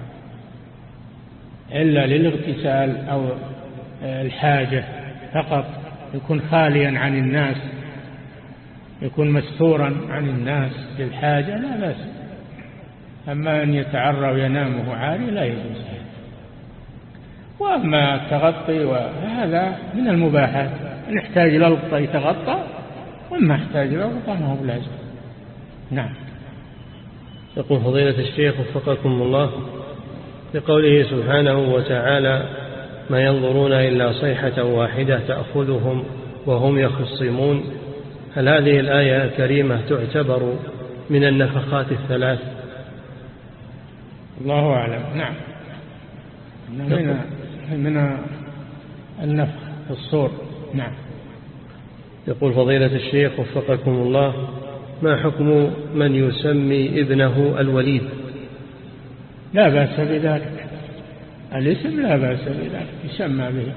إلا للاغتسال أو الحاجة فقط يكون خاليا عن الناس يكون مستورا عن الناس للحاجة لا بأس. أما أن يتعرى وينام وهو عاري لا يجوز. وأما التغطي وهذا من المباحات. إن احتاج إلى الغطاء يتغطى وما احتاج إلى الغطاء ما هو بلازم. نعم. يقول فضيلة الشيخ وفقكم الله. لقوله سبحانه وتعالى ما ينظرون إلا صيحة واحدة تأخذهم وهم يخصمون هل هذه الآية الكريمة تعتبر من النفخات الثلاث؟ الله أعلم. نعم. من من النفخ في الصور. نعم. يقول فضيلة الشيخ وفقكم الله ما حكم من يسمي ابنه الوليد؟ لا بأس بذلك. الاسم لا بأس بذلك يسمى به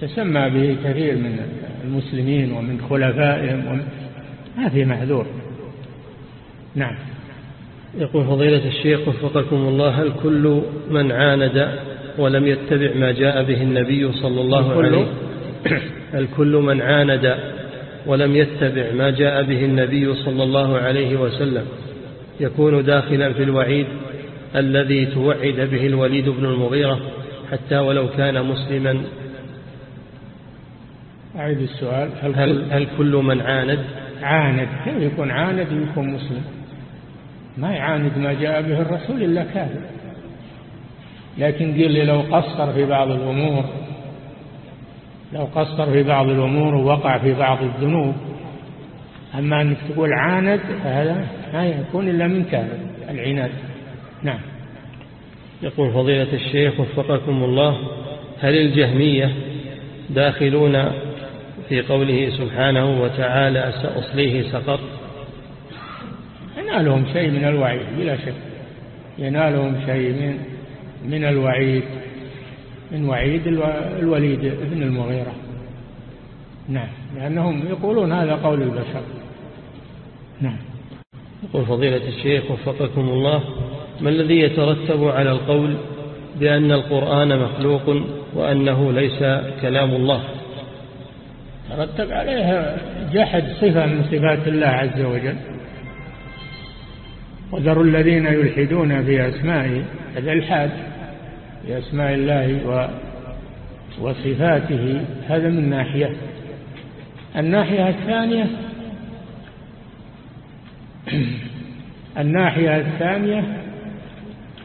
تسمى به كثير من المسلمين ومن خلفائهم ومن ما في محذور نعم. يقول فضيلة الشيخ وفقكم الله هل كل من عاند ولم يتبع ما جاء به النبي صلى الله عليه هل كل من عاند ولم يتبع ما جاء به النبي صلى الله عليه وسلم. يكون داخلا في الوعيد الذي توعد به الوليد بن المغيرة حتى ولو كان مسلما. أعيد السؤال. هل, هل, هل كل من عاند؟ عاند. كيف يكون عاند يكون مسلم؟ ما يعاند ما جاء به الرسول إلا كافر. لكن قيل لي لو قصر في بعض الأمور لو قصر في بعض الأمور ووقع في بعض الذنوب أما أنك تقول عاند فهذا ما يكون إلا من كافر. العناد. نعم. يقول فضيلة الشيخ وفقكم الله هل الجهمية داخلون في قوله سبحانه وتعالى سأصليه سقر ينالهم شيء من الوعيد بلا شك. ينالهم شيء من من الوعيد من وعيد الوليد بن المغيرة. نعم. لأنهم يقولون هذا قول البشر. نعم. يقول فضيلة الشيخ وفقكم الله ما الذي يترتب على القول بأن القرآن مخلوق وأنه ليس كلام الله؟ ترتب عليها جحد صفة من صفات الله عز وجل. وذروا الذين يلحدون في أسمائه هذا الحاد في أسماء الله و وصفاته هذا من ناحية. الناحية الثانية [CLEARS THROAT] الناحية الثانية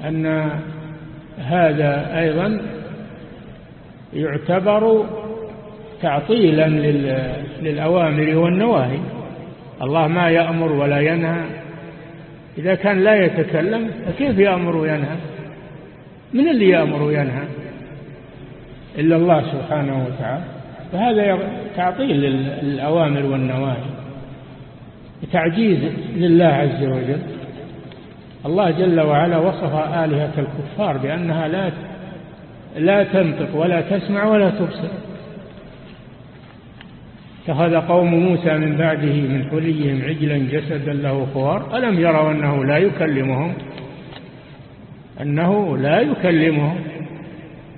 أن هذا أيضا يعتبر تعطيلا للأوامر والنواهي. الله ما يأمر ولا ينهى. إذا كان لا يتكلم فكيف يأمر وينهى؟ من اللي يأمر وينهى؟ إلا الله سبحانه وتعالى. فهذا تعطيل للأوامر والنواهي. تعجيز لله عز وجل. الله جل وعلا وصف آلهة الكفار بأنها لا لا تنطق ولا تسمع ولا تبصر. اتخذ قوم موسى من بعده من حليهم عجلا جسدا له خوار ألم يروا أنه لا يكلمهم؟ أنه لا يكلمهم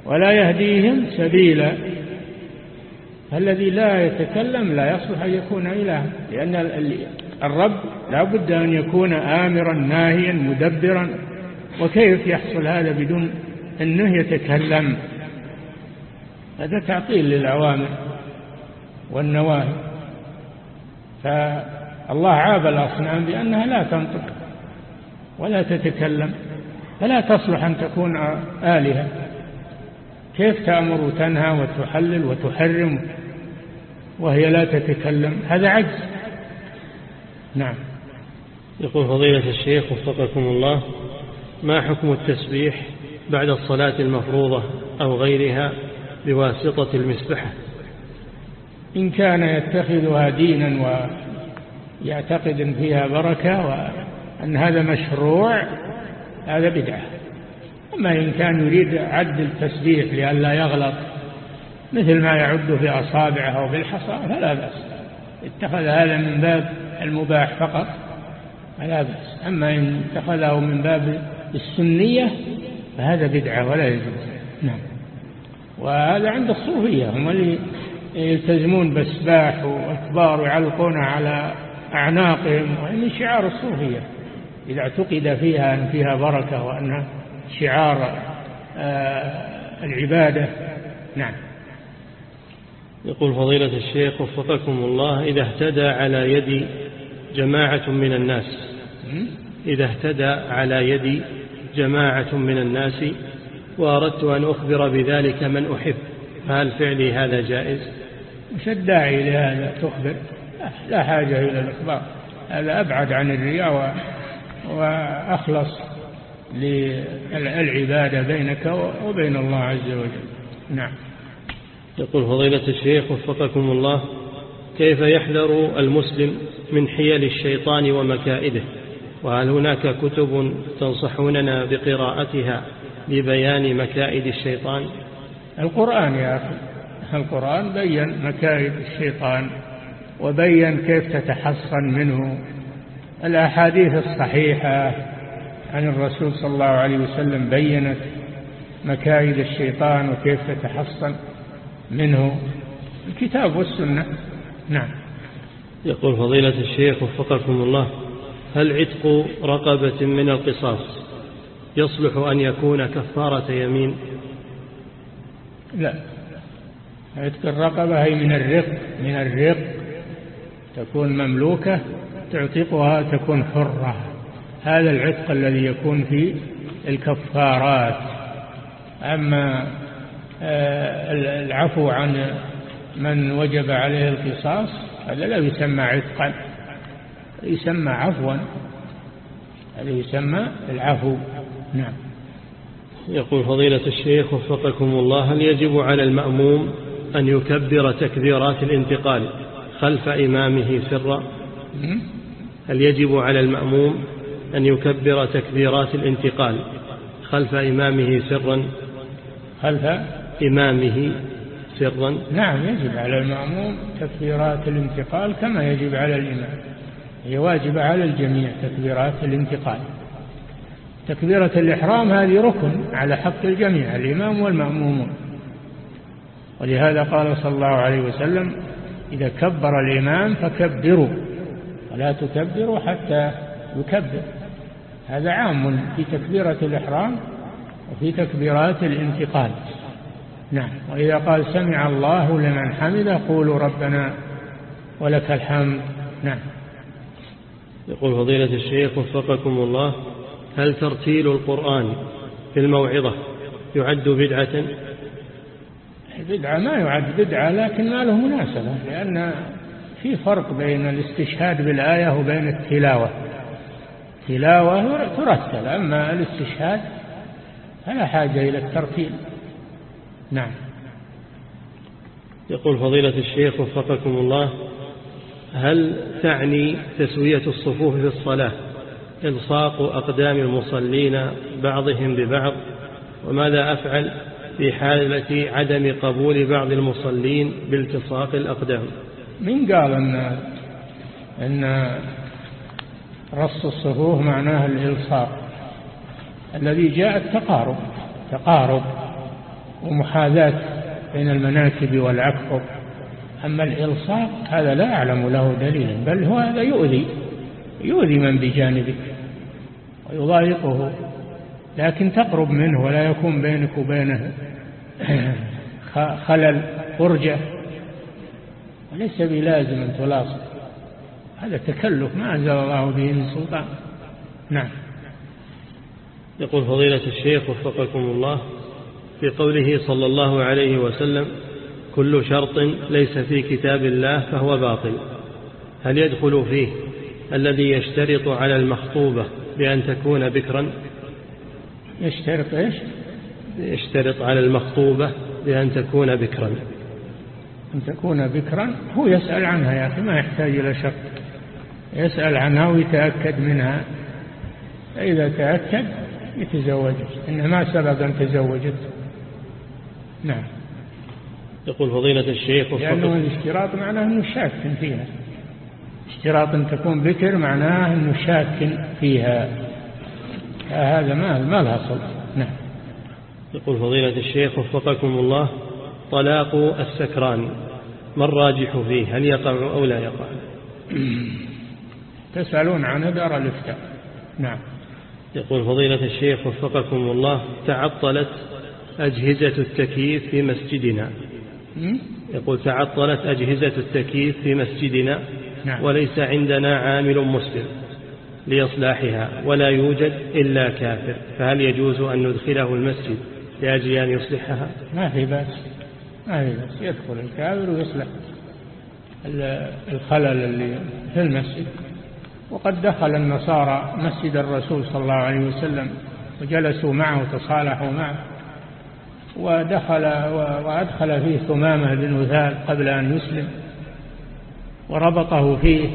ولا يهديهم سبيلا. الذي لا يتكلم لا يصلح أن يكون إلها لأن الرب لا بد أن يكون آمرا ناهيا مدبرا. وكيف يحصل هذا بدون أنه يتكلم؟ هذا تعطيل للعوامر والنواهي. فالله عاب الأصنام بأنها لا تنطق ولا تتكلم فلا تصلح أن تكون آلهة. كيف تأمر وتنهى وتحلل وتحرم وهي لا تتكلم؟ هذا عجز. نعم. يقول فضيلة الشيخ وفقكم الله ما حكم التسبيح بعد الصلاة المفروضة أو غيرها بواسطة المسبحة؟ إن كان يتخذها دينا ويعتقد فيها بركة وأن هذا مشروع هذا بدعة. أما إن كان يريد عد التسبيح لئلا يغلط مثل ما يعد في أصابعه أو بالحصى فلا بأس. اتخذ هذا من باب المباح فقط. فلا بأس. أما إن اتخذه من باب السنية فهذا بدعة ولا يجوز. نعم. وهذا عند الصوفية. هم اللي يلتزمون بسباح وأكبار ويعلقونها على أعناقهم. وإن شعار الصوفية. إذا اعتقد فيها أن فيها بركة وأنها شعار آه، العبادة. نعم. يقول فضيلة الشيخ وفقكم الله إذا اهتدى على يد جماعة من الناس. إذا اهتدى على يد جماعة من الناس وأردت أن أخبر بذلك من أحب. فهل فعلي هذا جائز؟ مش الداعي لهذا تخبر؟ لا حاجة إلى الإخبار. هذا أبعد عن الرياء وأخلص للعبادة بينك وبين الله عز وجل. نعم. يقول فضيلة الشيخ وفقكم الله كيف يحذر المسلم من حيل الشيطان ومكائده وهل هناك كتب تنصحوننا بقراءتها لبيان مكائد الشيطان؟ القرآن يا أخي القرآن بين مكائد الشيطان وبين كيف تتحصن منه. الأحاديث الصحيحة عن الرسول صلى الله عليه وسلم بينت مكايد الشيطان وكيف تتحصن منه. الكتاب والسنة نعم. يقول فضيلة الشيخ وفقكم الله هل عتق رقبة من القصاص يصلح أن يكون كفارة يمين؟ لا. عتق الرقبة هي من الرق من الرق تكون مملوكة تعتقها تكون حرة. هذا العتق الذي يكون في الكفارات. أما آه، العفو عن من وجب عليه القصاص هذا لا يسمى عتقا يسمى عفوا هذا يسمى العفو. نعم. يقول فضيلة الشيخ وفقكم الله هل يجب على المأموم أن يكبر تكبيرات الانتقال خلف إمامه سرا؟ هل يجب على المأموم أن يكبر تكبيرات الانتقال خلف إمامه سرا؟ خلف إمامه سرا؟ نعم يجب على المأموم تكبيرات الانتقال كما يجب على الإمام. هي واجبة على الجميع تكبيرات الانتقال. تكبيرة الإحرام هذه ركن على حق الجميع الإمام والمأمومون ولهذا قال صلى الله عليه وسلم إذا كبر الإمام فكبروا ولا تكبروا حتى يكبر. هذا عام في تكبيرة الإحرام وفي تكبيرات الانتقال. نعم. وإذا قال سمع الله لمن حمده قولوا ربنا ولك الحمد. نعم. يقول فضيلة الشيخ وفقكم الله هل ترتيل القرآن في الموعظة يعد بدعة؟ بدعة ما يعد بدعة لكن ما له مناسبة لأن في فرق بين الاستشهاد بالآية وبين التلاوة. تلاوة ترتل أما الاستشهاد فلا حاجة إلى الترتيل. نعم. يقول فضيلة الشيخ وفقكم الله هل تعني تسوية الصفوف في الصلاة إلصاق أقدام المصلين بعضهم ببعض؟ وماذا أفعل في حالة عدم قبول بعض المصلين بالتصاق الأقدام؟ من قال أن, أن رص الصفوف معناه الإلصاق الذي جاء التقارب تقارب. ومحاذاة بين المناكب والعكف أما الإلصاق هذا لا أعلم له دليلا بل هو هذا يؤذي يؤذي من بجانبك ويضايقه لكن تقرب منه ولا يكون بينك وبينه [CLEARS THROAT] خلل فرجة وليس بلازم أن تلاصق. هذا تكلف ما أنزل الله به من سلطان. نعم. يقول فضيلة الشيخ وفقكم الله في قوله صلى الله عليه وسلم كل شرط ليس في كتاب الله فهو باطل. هل يدخل فيه الذي يشترط على المخطوبة بأن تكون بكرا؟ يشترط إيش؟ يشترط على المخطوبة بأن تكون بكرا. أن تكون بكرا؟ هو يسأل عنها يا أخي ما يحتاج إلى شرط. يسأل عنها ويتأكد منها. فإذا تأكد يتزوجت إن ما سبق أن تزوجت. نعم. يقول فضيلة الشيخ لأنه الاشتراط معناه أنه شاك فيها. اشتراط أن تكون بكر معناه أنه شاك فيها. هذا ما ما لها صلة نعم. يقول فضيلة الشيخ وفقكم الله طلاق السكران ما الراجح فيه؟ هل يقع أو لا يقع؟ تسألون عن دار الإفتاء. نعم. يقول فضيلة الشيخ وفقكم الله تعطلت أجهزة التكييف في مسجدنا. يقول تعطلت أجهزة التكييف في مسجدنا نعم. وليس عندنا عامل مسلم لإصلاحها ولا يوجد إلا كافر. فهل يجوز أن ندخله المسجد لأجل أن يصلحها؟ ما في بأس. ما في بأس. يدخل الكافر ويصلح الخلل اللي في المسجد. وقد دخل النصارى مسجد الرسول صلى الله عليه وسلم وجلسوا معه وتصالحوا معه. ودخل وأدخل فيه ثمامة بن وثال قبل أن يسلم وربطه فيه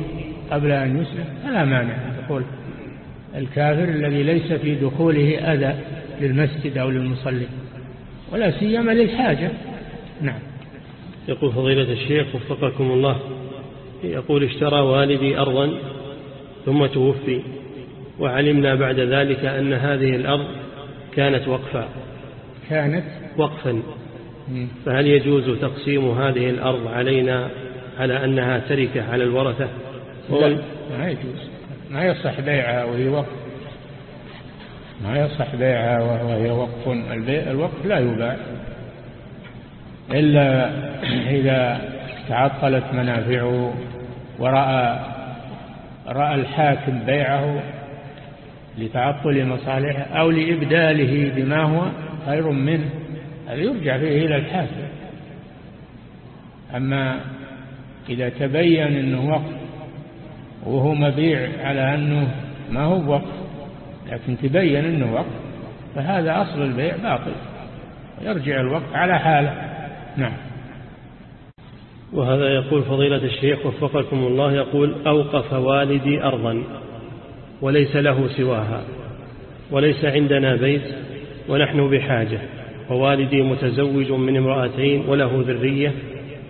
قبل أن يسلم. فلا مانع دخول الكافر الذي ليس في دخوله أذى للمسجد أو للمصلي ولا سيما للحاجة. نعم. يقول فضيلة الشيخ وفقكم الله يقول اشترى والدي أرضا ثم توفي وعلمنا بعد ذلك أن هذه الأرض كانت وقفا. كانت وقفا. فهل يجوز تقسيم هذه الأرض علينا على أنها تركة على الورثة؟ لا ما يجوز. ما يصح بيعها وهي وقف. ما يصح بيعها وهي وقف. الوقف لا يباع. إلا [CLEARS THROAT] إذا تعطلت منافعه ورأى رأى الحاكم بيعه لتعطل مصالحه أو لإبداله بما هو خير منه. هذا يرجع فيه إلى الحاكم. أما إذا تبين أنه وقف وهو مبيع على أنه ما هو وقف لكن تبين أنه وقف فهذا أصل البيع باطل. يرجع الوقف على حاله. نعم. وهذا يقول فضيلة الشيخ وفقكم الله يقول أوقف والدي أرضا وليس له سواها وليس عندنا بيت ونحن بحاجة. ووالدي متزوج من امرأتين وله ذرية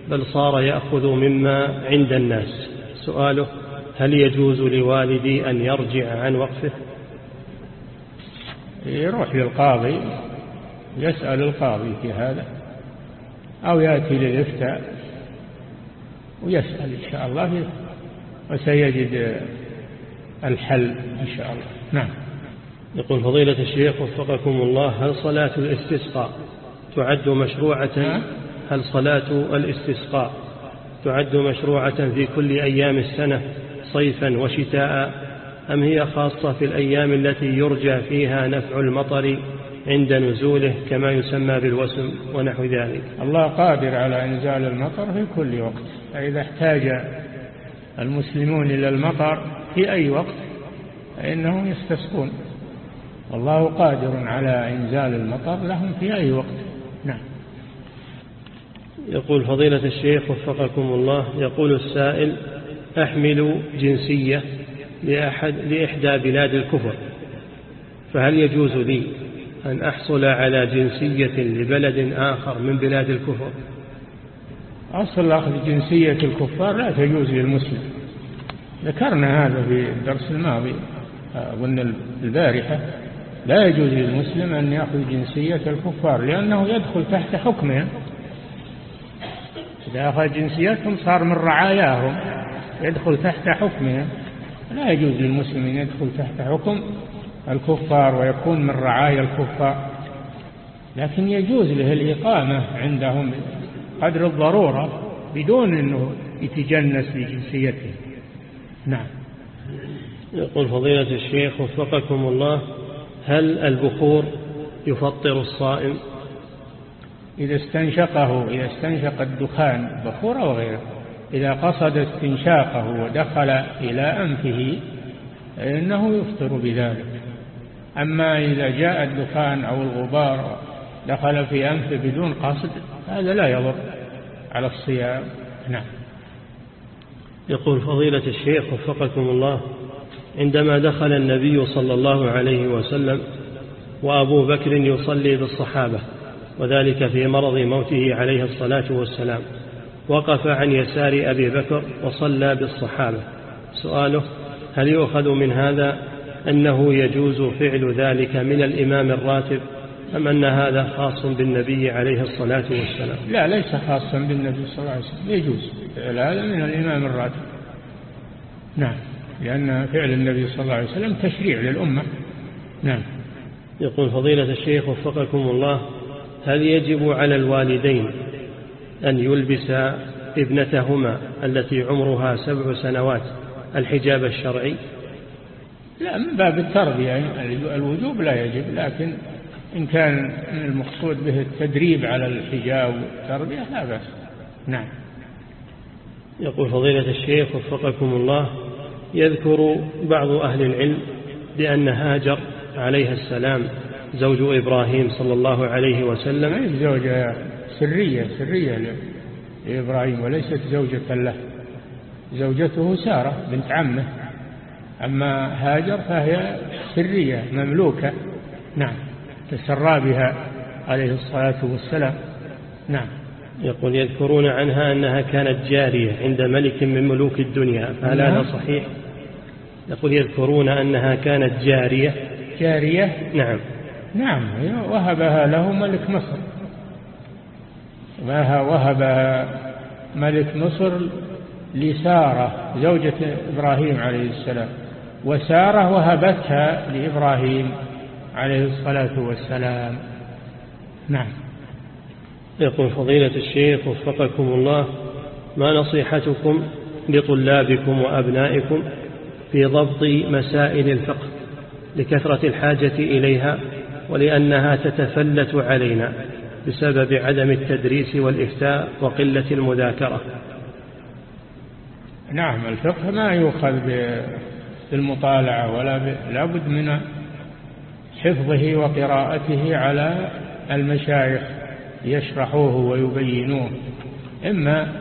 بل صار يأخذ مما عند الناس. سؤاله هل يجوز لوالدي أن يرجع عن وقفه؟ يروح للقاضي يسأل القاضي في هذا أو يأتي للإفتاء ويسأل إن شاء الله وسيجد الحل إن شاء الله. نعم. يقول فضيلة الشيخ وفقكم الله هل صلاة الاستسقاء تعد مشروعة؟ هل صلاة الاستسقاء تعد مشروعة في كل أيام السنة صيفا وشتاء؟ أم هي خاصة في الأيام التي يرجى فيها نفع المطر عند نزوله كما يسمى بالوسم ونحو ذلك؟ الله قادر على إنزال المطر في كل وقت فإذا احتاج المسلمون إلى المطر في أي وقت فإنهم يستسقون. والله قادر على إنزال المطر لهم في أي وقت. نعم. يقول فضيلة الشيخ وفقكم الله يقول السائل أحمل جنسية لأحد لإحدى بلاد الكفر فهل يجوز لي أن أحصل على جنسية لبلد آخر من بلاد الكفر؟ أصل أخذ جنسية الكفار لا تجوز للمسلم. ذكرنا هذا في الدرس الماضي أظن البارحة لا يجوز للمسلم أن يأخذ جنسية الكفار لأنه يدخل تحت حكمهم إذا أخذ جنسيتهم صار من رعاياهم يدخل تحت حكمهم لا يجوز للمسلم أن يدخل تحت حكم الكفار ويكون من رعايا الكفار. لكن يجوز له الإقامة عندهم قدر الضرورة بدون أنه يتجنس بجنسيته. نعم. يقول فضيلة الشيخ وفقكم الله هل البخور يفطر الصائم؟ إذا استنشقه إذا استنشق الدخان بخور أو غيره إذا قصد استنشاقه ودخل إلى أنفه فإنه يفطر بذلك. أما إذا جاء الدخان أو الغبار دخل في أنفه بدون قصد هذا لا يضر على الصيام. نعم. يقول فضيلة الشيخ وفقكم الله عندما دخل النبي صلى الله عليه وسلم وأبو بكر يصلي بالصحابة وذلك في مرض موته عليه الصلاة والسلام. وقف عن يسار أبي بكر وصلى بالصحابة. سؤاله هل يؤخذ من هذا أنه يجوز فعل ذلك من الإمام الراتب أم أن هذا خاص بالنبي عليه الصلاة والسلام؟ لا ليس خاصا بالنبي صلى الله عليه وسلم. يجوز هذا من الإمام الراتب. نعم. لأن فعل النبي صلى الله عليه وسلم تشريع للأمة. نعم. يقول فضيلة الشيخ وفقكم الله هل يجب على الوالدين أن يلبس ابنتهما التي عمرها سبع سنوات الحجاب الشرعي؟ لا من باب التربية. يعني الوجوب لا يجب لكن إن كان المقصود به التدريب على الحجاب والتربية لا بأس. نعم. يقول فضيلة الشيخ وفقكم الله يذكر بعض أهل العلم بأن هاجر عليها السلام زوج إبراهيم صلى الله عليه وسلم. هي زوجة سرية سرية لإبراهيم وليست زوجة له. زوجته سارة بنت عمه. أما هاجر فهي سرية مملوكة. نعم. تسرى بها عليه الصلاة والسلام. نعم. يقول يذكرون عنها أنها كانت جارية عند ملك من ملوك الدنيا فهل هذا نعم. صحيح؟ يقول يذكرون أنها كانت جارية. جارية؟ نعم. نعم وهبها له ملك مصر. وهبها ملك مصر لسارة زوجة إبراهيم عليه السلام. وسارة وهبتها لإبراهيم عليه الصلاة والسلام. نعم. يقول فضيلة الشيخ وفقكم الله ما نصيحتكم لطلابكم وأبنائكم في ضبط مسائل الفقه لكثرة الحاجة إليها ولأنها تتفلت علينا بسبب عدم التدريس والإفتاء وقلة المذاكرة. نعم الفقه ما يؤخذ بالمطالعة ولا ب... لا بد من حفظه وقراءته على المشايخ يشرحوه ويبينوه. إما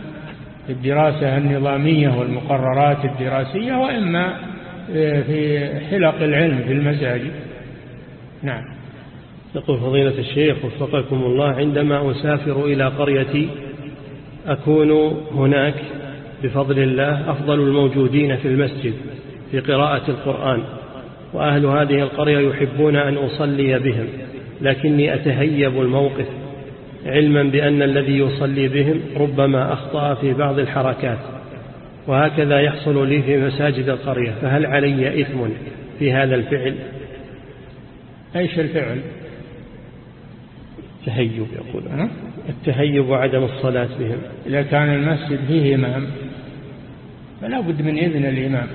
الدراسة النظامية والمقررات الدراسية وإما في حلق العلم في المساجد. نعم. يقول فضيلة الشيخ وفقكم الله عندما أسافر إلى قريتي أكون هناك بفضل الله أفضل الموجودين في المسجد في قراءة القرآن وأهل هذه القرية يحبون أن أصلي بهم لكني أتهيب الموقف. علما بأن الذي يصلي بهم ربما أخطأ في بعض الحركات. وهكذا يحصل لي في مساجد القرية. فهل علي إثم في هذا الفعل؟ أيش الفعل. التهيب يقول. التهيب وعدم الصلاة بهم. إذا كان المسجد فيه إمام فلا بد من إذن الإمام.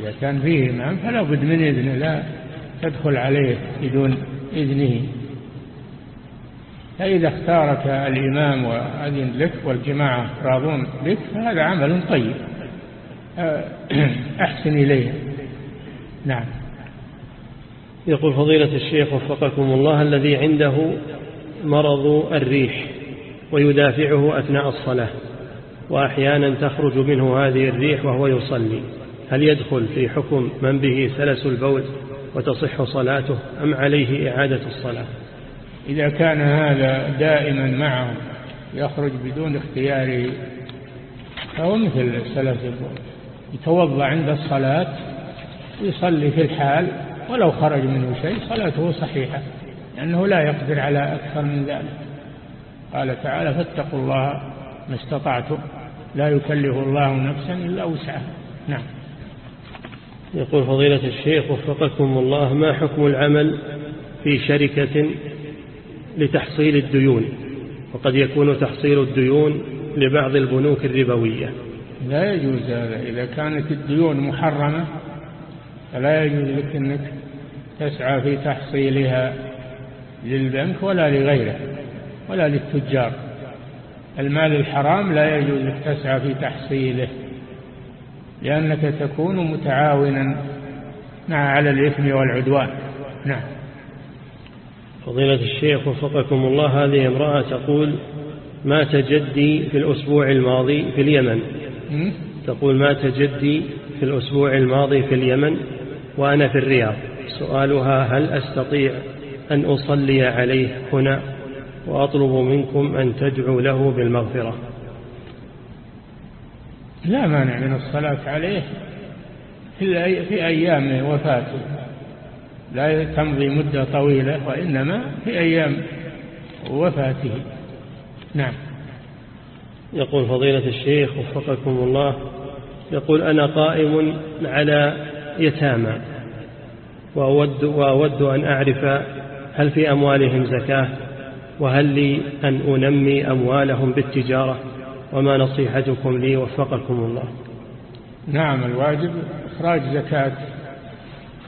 إذا كان فيه إمام فلا بد من إذنه لا تدخل عليه بدون إذنه. فإذا اختارك الإمام وأذن لك والجماعة راضون بك فهذا عمل طيب. [CLEARS THROAT] أحسن إليه. نعم. يقول فضيلة الشيخ وفقكم الله الذي عنده مرض الريح ويدافعه أثناء الصلاة وأحيانا تخرج منه هذه الريح وهو يصلي هل يدخل في حكم من به سلس البول وتصح صلاته أم عليه إعادة الصلاة؟ إذا كان هذا دائما معه يخرج بدون اختياره فهو مثل البول يتوضأ عند الصلاة ويصلي في الحال ولو خرج منه شيء صلاته صحيحة لأنه لا يقدر على أكثر من ذلك. قال تعالى فاتقوا الله ما استطعتم لا يكلف الله نفسا إلا وسعها. نعم. يقول فضيلة الشيخ وفقكم الله ما حكم العمل في شركة لتحصيل الديون وقد يكون تحصيل الديون لبعض البنوك الربوية. لا يجوز هذا. إذا كانت الديون محرمة فلا يجوز لك أنك تسعى في تحصيلها للبنك ولا لغيره ولا للتجار. المال الحرام لا يجوز لك تسعى في تحصيله لأنك تكون متعاونا مع على الإثم والعدوان. نعم. فضيلة الشيخ وفقكم الله هذه امرأة تقول مات جدي في الأسبوع الماضي في اليمن؟ تقول مات جدي في الأسبوع الماضي في اليمن وأنا في الرياض. سؤالها هل أستطيع أن أصلي عليه هنا وأطلب منكم أن تدعوا له بالمغفرة؟ لا مانع من الصلاة عليه في أيام وفاته. لا تمضي مدة طويلة وإنما في أيام وفاته. نعم. يقول فضيلة الشيخ وفقكم الله يقول أنا قائم على يتامى وأود, وأود أن أعرف هل في أموالهم زكاة وهل لي أن أنمي أموالهم بالتجارة وما نصيحتكم لي وفقكم الله. نعم الواجب إخراج زكاة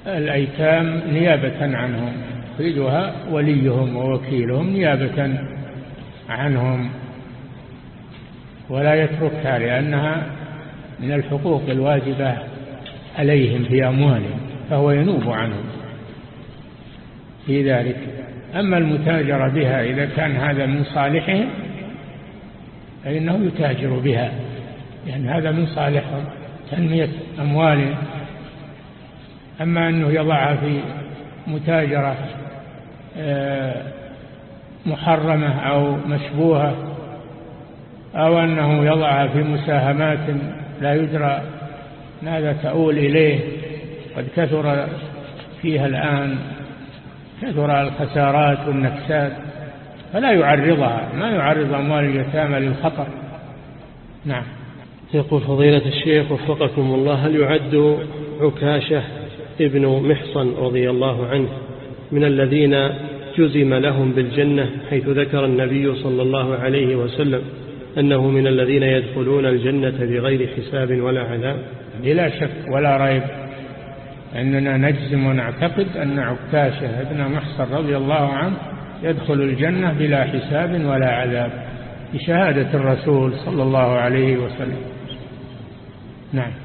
الأيتام نيابة عنهم يخرجها وليهم ووكيلهم نيابة عنهم ولا يتركها لأنها من الحقوق الواجبة عليهم في أموالهم فهو ينوب عنهم في ذلك. أما المتاجرة بها إذا كان هذا من صالحهم فإنه يتاجر بها يعني هذا من صالحهم تنمية أموالهم. أما أنه يضعها في متاجرة آه، محرمة أو مشبوهة أو أنه يضعها في مساهمات لا يدرى ماذا تؤول إليه قد كثر فيها الآن كثر الخسارات والنكسات فلا يعرضها ما يعرض أموال اليتامى للخطر. نعم. يقول فضيلة الشيخ وفقكم الله هل يعد عكاشة ابن محصن رضي الله عنه من الذين جزم لهم بالجنة حيث ذكر النبي صلى الله عليه وسلم أنه من الذين يدخلون الجنة بغير حساب ولا عذاب. بلا شك ولا ريب أننا نجزم ونعتقد أن عكاشة ابن محصن رضي الله عنه يدخل الجنة بلا حساب ولا عذاب بشهادة الرسول صلى الله عليه وسلم. نعم.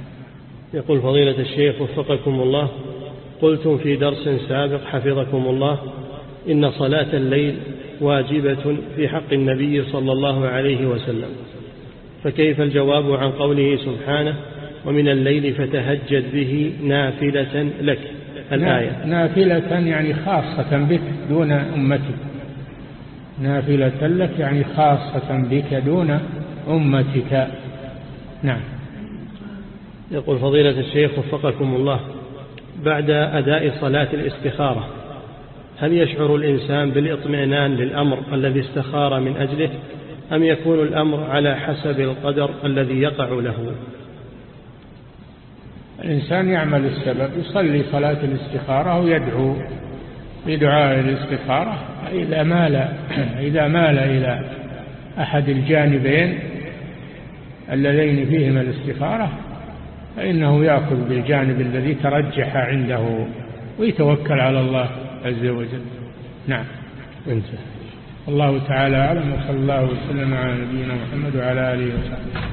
يقول فضيلة الشيخ وفقكم الله قلتم في درس سابق حفظكم الله إن صلاة الليل واجبة في حق النبي صلى الله عليه وسلم. فكيف الجواب عن قوله سبحانه ومن الليل فتهجد به نافلة لك؟ الآية. نافلة يعني خاصة بك دون أمتك. نافلة لك يعني خاصة بك دون أمتك. نعم. يقول فضيلة الشيخ وفقكم الله بعد أداء صلاة الاستخارة هل يشعر الإنسان بالاطمئنان للأمر الذي استخار من أجله أم يكون الأمر على حسب القدر الذي يقع له؟ الإنسان يعمل السبب يصلي صلاة الاستخارة ويدعو بدعاء الاستخارة إذا مال [CLEARS THROAT] إذا مال إلى أحد الجانبين اللذين فيهما الاستخارة فإنه يأخذ بالجانب الذي ترجح عنده ويتوكل على الله عز وجل. نعم. انتهى. الله تعالى أعلم وصلى الله وسلم على نبينا محمد وعلى آله وصحبه.